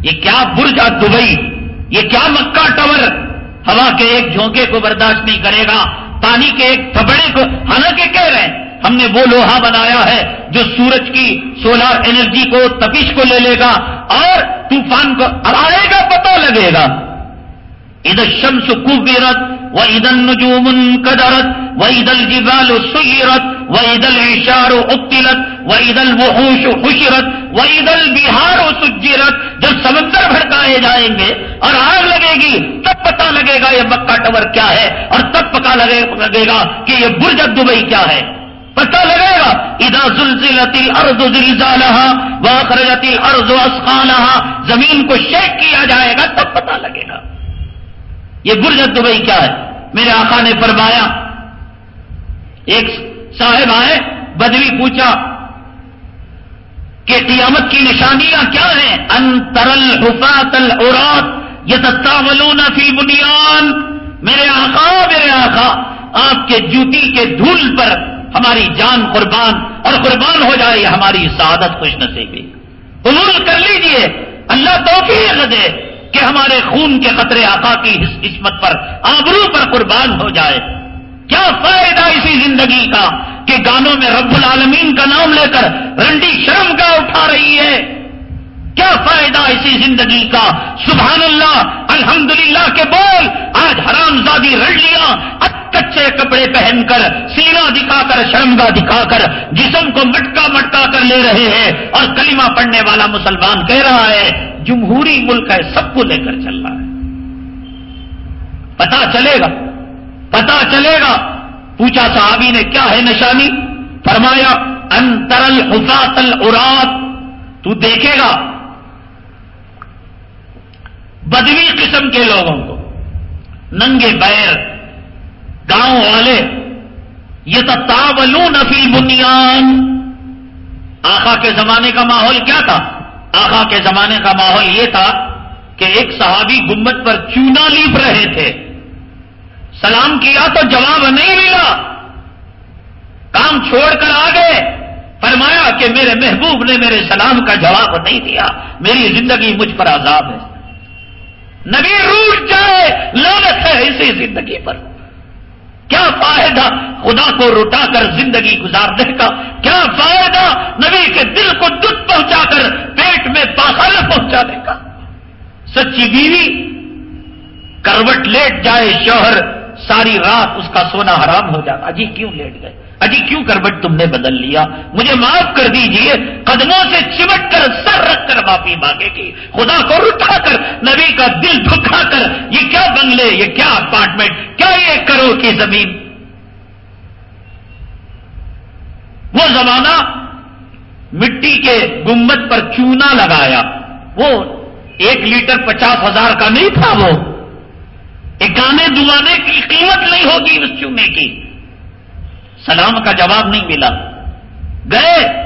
Speaker 1: یہ کیا برج دبئی؟ یہ کیا مکہ ٹور ہوا کے ایک جھونکے کو برداشت نہیں کرے گا، پانی کے ایک تھپڑے کو حالانکہ کہہ رہے ہیں۔ ہم نے وہ لوہا بنایا ہے جو سورج کی سولار انرجی کو، تپش کو لے لے گا اور طوفان کو آئے گا پتہ لگے گا۔ ادھر شمس کوبیرت و ادن نجوم قدرت و ادل جبال سیرت و ادل اشار اکتلت و ادل وحوش خوشرت بہار و سجرت جب سمندر بھڑکائے جائیں گے اور آگ لگے گی، تب پتا لگے گا یہ مکہ ٹور کیا ہے اور تب پتا لگے گا کہ یہ برج دبئی کیا ہے۔ پتہ لگے گا ادا زلزلتی ارض زلزالہ واخرجتی ارض اسخانہ زمین کو شیک کیا جائے گا، تب پتا لگے گا۔ یہ برج دبئی کیا ہے؟ میرے آقا نے فرمایا، ایک صاحب آئے، بدوی پوچھا کہ قیامت کی نشانیاں کیا ہیں؟ انترل حفاط العرات یہ تتاولون فی بنیان میرے آقا میرے آقا، آپ کے جوتی کے دھول پر ہماری جان قربان اور قربان ہو جائے ہماری سعادت خوش نصیبی۔ قبول کر لیجیے، اللہ توفیق دے۔ کہ ہمارے خون کے قطرے آقا کی عصمت پر آبرو پر قربان ہو جائے۔ کیا فائدہ اسی زندگی کا کہ گانوں میں رب العالمین کا نام لے کر رنڈی شرم کا اٹھا رہی ہے؟ کیا فائدہ اسی زندگی کا؟ سبحان اللہ الحمدللہ کے بول، آج حرام زادی رڑ لیا اچھے کپڑے پہن کر، سینا دکھا کر شرمگا دکھا کر، جسم کو مٹکا مٹکا کر لے رہے ہیں اور کلمہ پڑھنے والا مسلمان کہہ رہا ہے جمہوری ملک ہے، سب کو لے کر چل رہا ہے۔ پتا چلے گا، پتا چلے گا۔ پوچھا صحابی نے کیا ہے نشانی؟ فرمایا انترل حساتل ارات تو دیکھے گا، بدوی قسم کے لوگوں کو۔ ننگے بیر، گاؤں والے یہ تو تاولو نفی بنیان۔ آخا کے زمانے کا ماحول کیا تھا؟ آخا کے زمانے کا ماحول یہ تھا کہ ایک صحابی گمبت پر چونا لیپ رہے تھے۔ سلام کیا تو جواب نہیں ملا۔ کام چھوڑ کر آ گئے فرمایا کہ میرے محبوب نے میرے سلام کا جواب نہیں دیا۔ میری زندگی مجھ پر عذاب ہے۔ نبی روٹ جائے لانت ہے اسی زندگی پر۔ کیا فائدہ خدا کو روٹا کر زندگی گزارنے کا؟ کیا فائدہ نبی کے دل کو دکھ پہنچا کر پیٹ میں پاخانہ پہنچانے کا؟ سچی بیوی، کروٹ لیٹ جائے شوہر، ساری رات اس کا سونا حرام ہو جاتا۔ جی کیوں لیٹ گئے؟ اجی کیوں کربٹ تم نے بدل لیا؟ مجھے معاف کر دیجیے، قدموں سے چمٹ کر، سر رکھ کر معافی مانگے گی۔ خدا کو رٹا کر، نبی کا دل دکھا کر، یہ کیا بنگلے، یہ کیا اپارٹمنٹ، کیا یہ کرو کی زمین؟ وہ زمانہ مٹی کے گمبت پر چونا لگایا۔ وہ ایک لیٹر پچاس ہزار کا نہیں تھا وہ۔ اکانے دوانے کی قیمت نہیں ہوگی اس چونے کی۔ سلام کا جواب نہیں ملا۔ گئے۔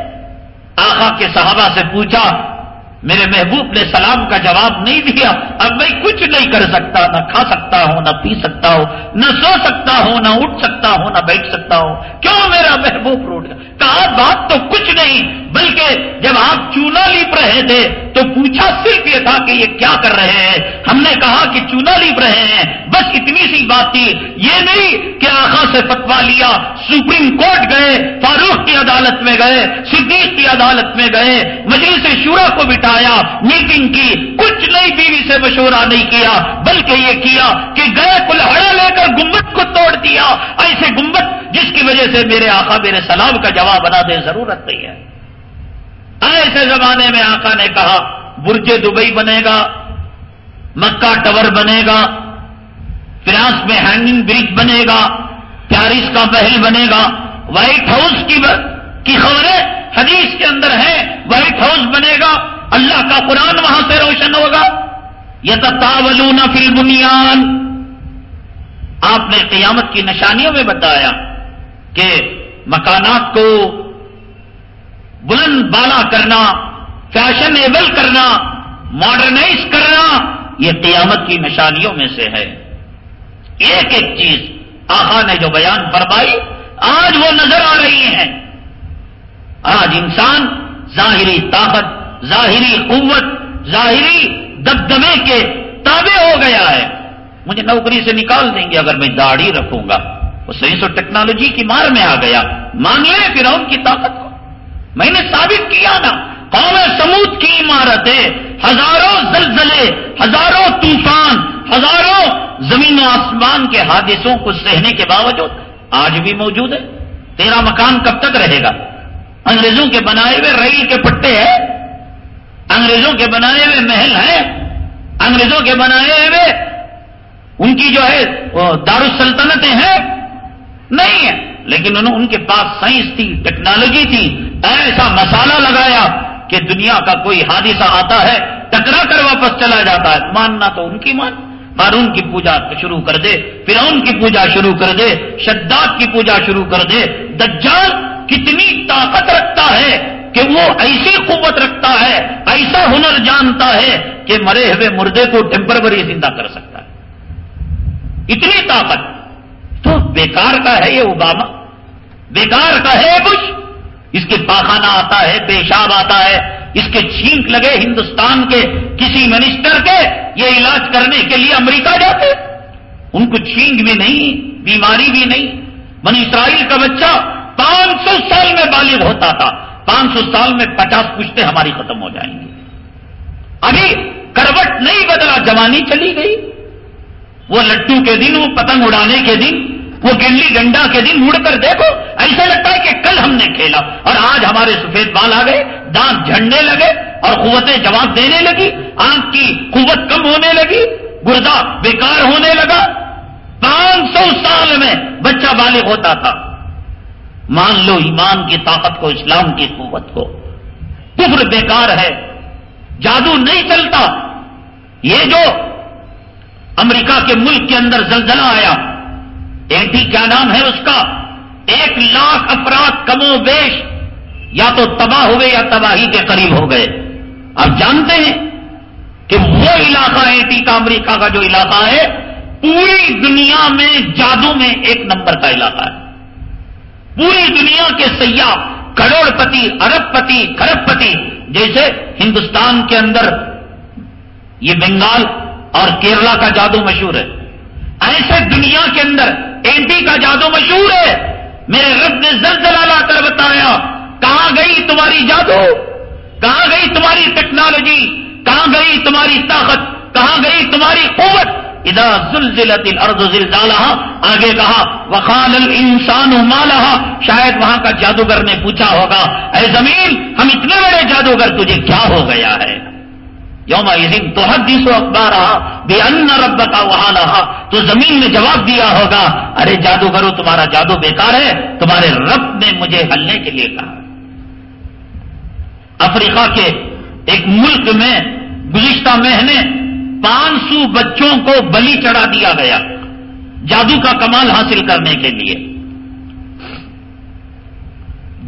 Speaker 1: آخا کے صحابہ سے پوچھا، میرے محبوب نے سلام کا جواب نہیں دیا۔ اب میں کچھ نہیں کر سکتا، نہ کھا سکتا ہوں، نہ پی سکتا ہوں، نہ سو سکتا ہوں، نہ اٹھ سکتا ہوں، نہ بیٹھ سکتا ہوں۔ کیوں میرا محبوب روٹ گیا کہا، بات تو کچھ نہیں۔ بلکہ جب آپ چونا لیپ رہے تھے تو پوچھا صرف یہ تھا کہ یہ کیا کر رہے ہیں۔ ہم نے کہا کہ چونا لیپ رہے ہیں۔ بس اتنی سی بات تھی۔ یہ نہیں کہ آخا سے فتوا لیا، سپریم کورٹ گئے، فاروق کی عدالت میں گئے، صدیق کی عدالت میں گئے، مجلس شورا کو بٹایا میٹنگ کی۔ کچھ نئی بیوی سے مشورہ نہیں کیا، بلکہ یہ کیا کہ گئے کلہڑا لے کر گمبت کو توڑ دیا۔ ایسے گمبت جس کی وجہ سے میرے آقا میرے سلام کا جواب بنا دے، ضرورت نہیں ہے۔ ایسے زمانے میں آقا نے کہا، برج دبئی بنے گا، مکہ ٹور بنے گا، فرانس میں ہینگنگ برج بنے گا، پیرس کا محل بنے گا۔ وائٹ ہاؤس کی کی خبریں حدیث کے اندر ہیں، وائٹ ہاؤس بنے گا، اللہ کا قرآن وہاں سے روشن ہوگا۔ یہ تاولون فی بنیاد آپ نے قیامت کی نشانیوں میں بتایا کہ مکانات کو بلند بالا کرنا، فیشن ایبل کرنا، ماڈرنائز کرنا، یہ قیامت کی نشانیوں میں سے ہے۔ ایک ایک چیز آخا نے جو بیان فرمائی، آج وہ نظر آ رہی ہیں۔ آج انسان ظاہری طاقت، ظاہری قوت، ظاہری دبدبے کے تابع ہو گیا ہے۔ مجھے نوکری سے نکال دیں گے اگر میں داڑھی رکھوں گا۔ وہ سائنس اور ٹیکنالوجی کی مار میں آ گیا۔ مان لیں پھر ان کی طاقت کو۔ میں نے ثابت کیا نا، قوم سمود کی عمارتیں، ہزاروں زلزلے، ہزاروں طوفان، ہزاروں زمین و آسمان کے حادثوں کو سہنے کے باوجود آج بھی موجود ہے۔ تیرا مکان کب تک رہے گا؟ انگریزوں کے بنائے ہوئے ریل کے پٹے ہیں؟ انگریزوں کے بنائے ہوئے محل ہیں؟ انگریزوں کے بنائے ہوئے ان کی جو ہے دارالسلطنتیں ہیں؟ نہیں ہے۔ لیکن انہوں ان کے پاس سائنس تھی، ٹیکنالوجی تھی۔ ایسا مسالہ لگایا کہ دنیا کا کوئی حادثہ آتا ہے، ٹکرا کر واپس چلا جاتا ہے۔ ماننا تو ان کی مان۔ بارون کی پوجا شروع کر دے، فرعون کی پوجا شروع کر دے، شداد کی پوجا شروع کر دے۔ دجال کتنی طاقت رکھتا ہے کہ وہ ایسی قوت رکھتا ہے، ایسا ہنر جانتا ہے کہ مرے ہوئے مردے کو ٹیمپروری زندہ کر سکتا ہے۔ اتنی طاقت۔ تو بیکار کا ہے یہ اوباما۔ بیکار کا ہے بش۔ اس کے پاخانہ آتا ہے، پیشاب آتا ہے، اس کے چھینک لگے ہندوستان کے کسی منسٹر کے یہ علاج کرنے کے لیے امریکہ جاتے۔ ان کو چھینک بھی نہیں، بیماری بھی نہیں۔ بنی اسرائیل کا بچہ پانچ سو سال میں بالغ ہوتا تھا۔ پانچ سو سال میں پچاس پشتے ہماری ختم ہو جائیں گی۔ ابھی کروٹ نہیں بدلا، جوانی چلی گئی۔ وہ لٹو کے دن، وہ پتنگ اڑانے کے دن وہ گلی ڈنڈا کے دن مڑ کر دیکھو، ایسا لگتا ہے کہ کل ہم نے کھیلا۔ اور آج ہمارے سفید بال آ گئے، دانت جھڑنے لگے اور قوتیں جواب دینے لگی، آنکھ کی قوت کم ہونے لگی، گردہ بیکار ہونے لگا۔ پانچ سو سال میں بچہ بالغ ہوتا تھا۔ مان لو ایمان کی طاقت کو، اسلام کی قوت کو۔ کفر بیکار ہے، جادو نہیں چلتا۔ یہ جو امریکہ کے ملک کے اندر زلزلہ آیا اینٹی کیا نام ہے اس کا؟ ایک لاکھ افراد کم و بیش یا تو تباہ ہوئے یا تباہی کے قریب ہو گئے۔ آپ جانتے ہیں کہ وہ علاقہ اینٹی کا امریکہ کا جو علاقہ ہے، پوری دنیا میں جادو میں ایک نمبر کا علاقہ ہے۔ پوری دنیا کے سیاح کروڑ پتی ارب پتی کھرب پتی جیسے ہندوستان کے اندر یہ بنگال اور کیرلا کا جادو مشہور ہے۔ ایسے دنیا کے اندر این کا جادو مشہور ہے۔ میرے رب نے زلزلہ لا کر بتایا، کہاں گئی تمہاری جادو؟ کہاں گئی تمہاری ٹیکنالوجی؟ کہاں گئی تمہاری طاقت؟ کہاں گئی تمہاری قوت؟ اذا زلزلت الارض زلزالها، آگے کہا، وقال الانسان مالہ شاید وہاں کا جادوگر نے پوچھا ہوگا، اے زمین، ہم اتنے بڑے جادوگر، تجھے کیا ہو گیا ہے؟ یوم دن تو حدیث و اخبار رہا بے ان رب کا وہاں رہا تو زمین نے جواب دیا ہوگا، ارے جادوگرو، تمہارا جادو بیکار ہے، تمہارے رب نے مجھے ہلنے کے لیے کہا۔ افریقہ کے ایک ملک میں گزشتہ مہینے پانچ سو بچوں کو بلی چڑھا دیا گیا، جادو کا کمال حاصل کرنے کے لیے۔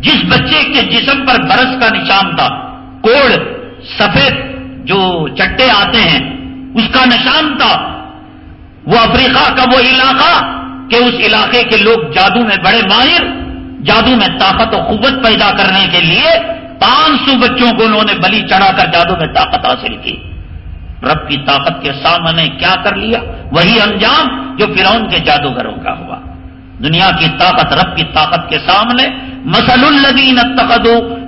Speaker 1: جس بچے کے جسم پر برس کا نشان تھا، کوڑ، سفید جو چٹے آتے ہیں، اس کا نشان تھا۔ وہ افریقہ کا وہ علاقہ کہ اس علاقے کے لوگ جادو میں بڑے ماہر، جادو میں طاقت و قوت پیدا کرنے کے لیے پانچ سو بچوں کو انہوں نے بلی چڑھا کر جادو میں طاقت حاصل کی۔ رب کی طاقت کے سامنے کیا کر لیا؟ وہی انجام جو فرعون کے جادوگروں کا ہوا۔ دنیا کی طاقت، رب کی طاقت کے سامنے مسل الدین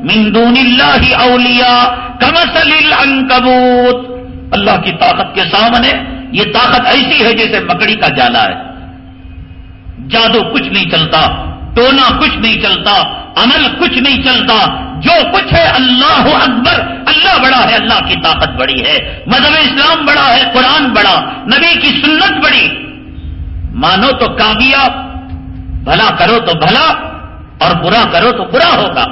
Speaker 1: من دون اللہ اولیا کمسل العنکبوت اللہ کی طاقت کے سامنے یہ طاقت ایسی ہے جیسے مکڑی کا جالا ہے۔ جادو کچھ نہیں چلتا، ٹونا کچھ نہیں چلتا، عمل کچھ نہیں چلتا۔ جو کچھ ہے اللہ اکبر، اللہ بڑا ہے، اللہ کی طاقت بڑی ہے۔ مذہب اسلام بڑا ہے، قرآن بڑا، نبی کی سنت بڑی۔ مانو تو کامیاب، بھلا کرو تو بھلا اور برا کرو تو برا ہوگا۔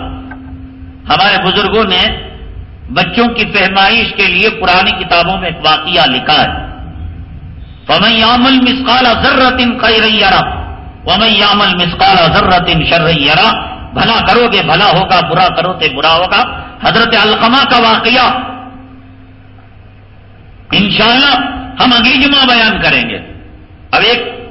Speaker 1: ہمارے بزرگوں نے بچوں کی فہمائش کے لیے پرانی کتابوں میں ایک واقعہ لکھا ہے۔ فمن یامل مسقال ضرورت خیرا ومن یامل مسقال ضرورت شررا بھلا کرو گے، بھلا ہوگا، برا کرو تو برا ہوگا۔ حضرت القما کا واقعہ۔ انشاءاللہ ہم اگلی جمعہ بیان کریں گے۔ اب ایک،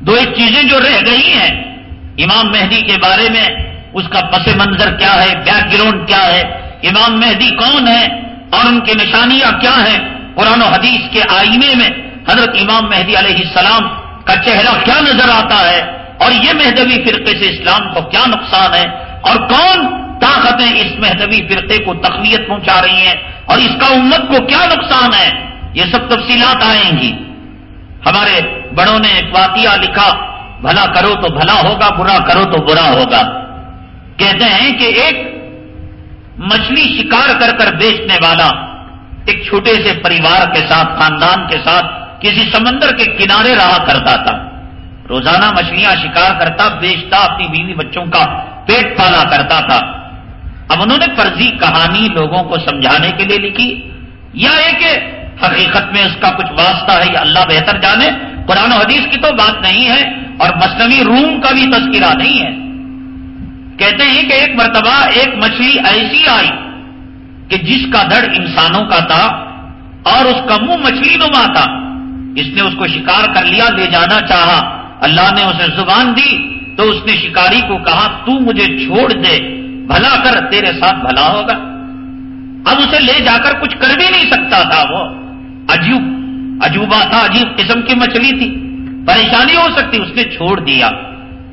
Speaker 1: دو ایک چیزیں جو رہ گئی ہیں۔ امام مہدی کے بارے میں اس کا پس منظر کیا ہے، بیک گراؤنڈ کیا ہے۔ امام مہدی کون ہے اور ان کی نشانیاں کیا ہیں قرآن و حدیث کے آئینے میں حضرت امام مہدی علیہ السلام کا چہرہ کیا نظر آتا ہے اور یہ مہدوی فرقے سے اسلام کو کیا نقصان ہے اور کون طاقتیں اس مہدوی فرقے کو تقویت پہنچا رہی ہیں اور اس کا امت کو کیا نقصان ہے؟ یہ سب تفصیلات آئیں گی۔ ہمارے بڑوں نے ایک واقعہ لکھا، بھلا کرو تو بھلا ہوگا، برا کرو تو برا ہوگا۔ کہتے ہیں کہ ایک مچھلی شکار کر کر بیچنے والا، ایک چھوٹے سے پریوار کے ساتھ، خاندان کے ساتھ، کسی سمندر کے کنارے رہا کرتا تھا۔ روزانہ مچھلیاں شکار کرتا، بیچتا، اپنی بیوی بچوں کا پیٹ پالا کرتا تھا۔ اب انہوں نے فرضی کہانی لوگوں کو سمجھانے کے لیے لکھی۔ یا ایک حقیقت میں اس کا کچھ واسطہ ہے، یا اللہ بہتر جانے۔ قرآن و حدیث کی تو بات نہیں ہے اور مصنوعی روم کا بھی تذکرہ نہیں ہے۔ کہتے ہیں کہ ایک مرتبہ ایک مچھلی ایسی آئی کہ جس کا دڑ انسانوں کا تھا اور اس کا منہ مچھلی نما تھا۔ اس نے اس کو شکار کر لیا، لے جانا چاہا۔ اللہ نے اسے زبان دی تو اس نے شکاری کو کہا، تو مجھے چھوڑ دے، بھلا کر، تیرے ساتھ بھلا ہوگا۔ اب اسے لے جا کر کچھ کر بھی نہیں سکتا تھا وہ۔ عجیب، عجوبہ تھا، عجیب قسم کی مچھلی تھی۔ پریشانی ہو سکتی، اس نے چھوڑ دیا۔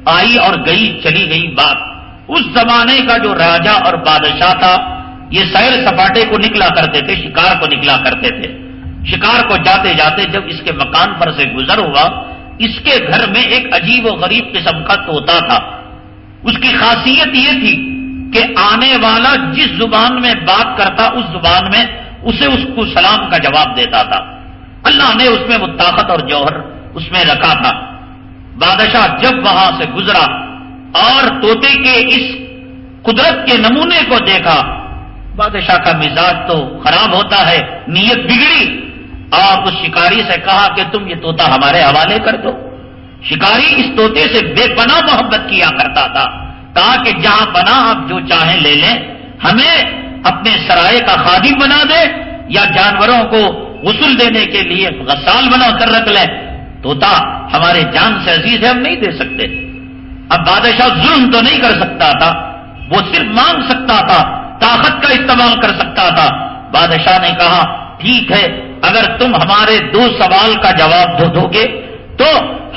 Speaker 1: آئی اور گئی، چلی گئی بات۔ اس زمانے کا جو راجا اور بادشاہ تھا، یہ سیر سپاٹے کو نکلا کرتے تھے، شکار کو نکلا کرتے تھے۔ شکار کو جاتے جاتے جب اس کے مکان پر سے گزر ہوا، اس کے گھر میں ایک عجیب و غریب قسم کا طوطا تھا۔ اس کی خاصیت یہ تھی کہ آنے والا جس زبان میں بات کرتا، اس زبان میں اسے اس کو سلام کا جواب دیتا تھا۔ اللہ نے اس میں وہ طاقت اور جوہر اس میں رکھا تھا۔ بادشاہ جب وہاں سے گزرا اور طوطے کے اس قدرت کے نمونے کو دیکھا، بادشاہ کا مزاج تو خراب ہوتا ہے، نیت بگڑی۔ اور اس شکاری سے کہا کہ تم یہ طوطا ہمارے حوالے کر دو۔ شکاری اس طوطے سے بے پناہ محبت کیا کرتا تھا کہا کہ جہاں بنا آپ جو چاہیں لے لیں، ہمیں اپنے سرائے کا خادم بنا دے یا جانوروں کو غسل دینے کے لیے غسال بنا کر رکھ لیں۔ توتا ہمارے جان سے عزیز ہے، ہم نہیں دے سکتے۔ اب بادشاہ ظلم تو نہیں کر سکتا تھا، وہ صرف مانگ سکتا تھا، طاقت کا استعمال کر سکتا تھا۔ بادشاہ نے کہا، ٹھیک ہے، اگر تم ہمارے دو سوال کا جواب دو دو گے، تو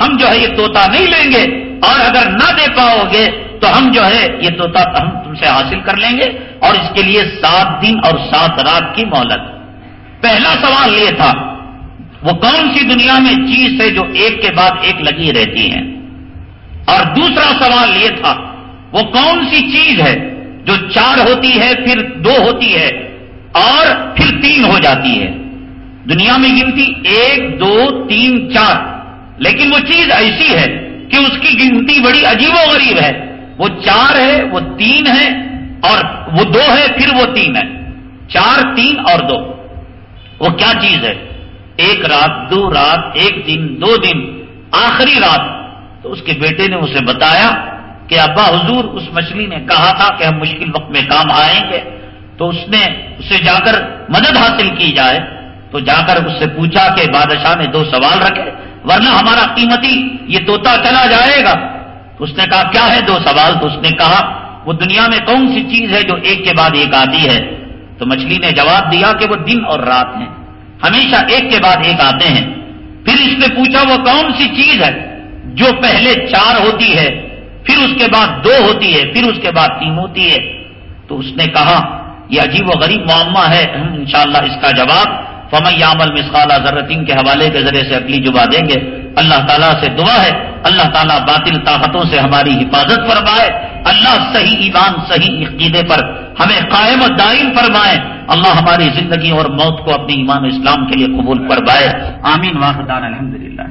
Speaker 1: ہم جو ہے یہ توتا نہیں لیں گے۔ اور اگر نہ دے پاؤ گے، تو ہم جو ہے یہ توتا ہم تم سے حاصل کر لیں گے۔ اور اس کے لیے سات دن اور سات رات کی مہلت۔ پہلا سوال یہ تھا، وہ کون سی دنیا میں چیز ہے جو ایک کے بعد ایک لگی رہتی ہے؟ اور دوسرا سوال یہ تھا، وہ کون سی چیز ہے جو چار ہوتی ہے پھر دو ہوتی ہے اور پھر تین ہو جاتی ہے؟ دنیا میں گنتی ایک، دو، تین، چار، لیکن وہ چیز ایسی ہے کہ اس کی گنتی بڑی عجیب و غریب ہے۔ وہ چار ہے، وہ تین ہے اور وہ دو ہے، پھر وہ تین ہے۔ چار، تین اور دو۔ وہ کیا چیز ہے؟ ایک رات، دو رات، ایک دن، دو دن، آخری رات۔ تو اس کے بیٹے نے اسے بتایا کہ ابا حضور اس مچھلی نے کہا تھا کہ ہم مشکل وقت میں کام آئیں گے۔ تو اس نے اسے جا کر مدد حاصل کی جائے۔ تو جا کر اس سے پوچھا کہ بادشاہ نے دو سوال رکھے، ورنہ ہمارا قیمتی یہ توتا چلا جائے گا۔ تو اس نے کہا، کیا ہے دو سوال؟ تو اس نے کہا، وہ دنیا میں کون سی چیز ہے جو ایک کے بعد ایک آتی ہے؟ تو مچھلی نے جواب دیا کہ وہ دن اور رات ہیں۔ ہمیشہ ایک کے بعد ایک آتے ہیں۔ پھر اس نے پوچھا، وہ کون سی چیز ہے؟ جو پہلے چار ہوتی ہے، پھر اس کے بعد دو ہوتی ہے، پھر اس کے بعد تین ہوتی ہے۔ تو اس نے کہا، یہ عجیب و غریب معمہ ہے۔ ہم انشاءاللہ اس کا جواب فمئی یامل مسخالہ ذرتین کے حوالے کے ذریعے سے اگلی جبا دیں گے۔ اللہ تعالیٰ سے دعا ہے۔ اللہ تعالیٰ باطل طاقتوں سے ہماری حفاظت فرمائے۔ اللہ صحیح ایمان، صحیح عقیدے پر ہمیں قائم و دائم فرمائے۔ اللہ ہماری زندگی اور موت کو اپنی ایمان اسلام کے لیے قبول فرمائے۔ آمین۔ واحدان الحمد للہ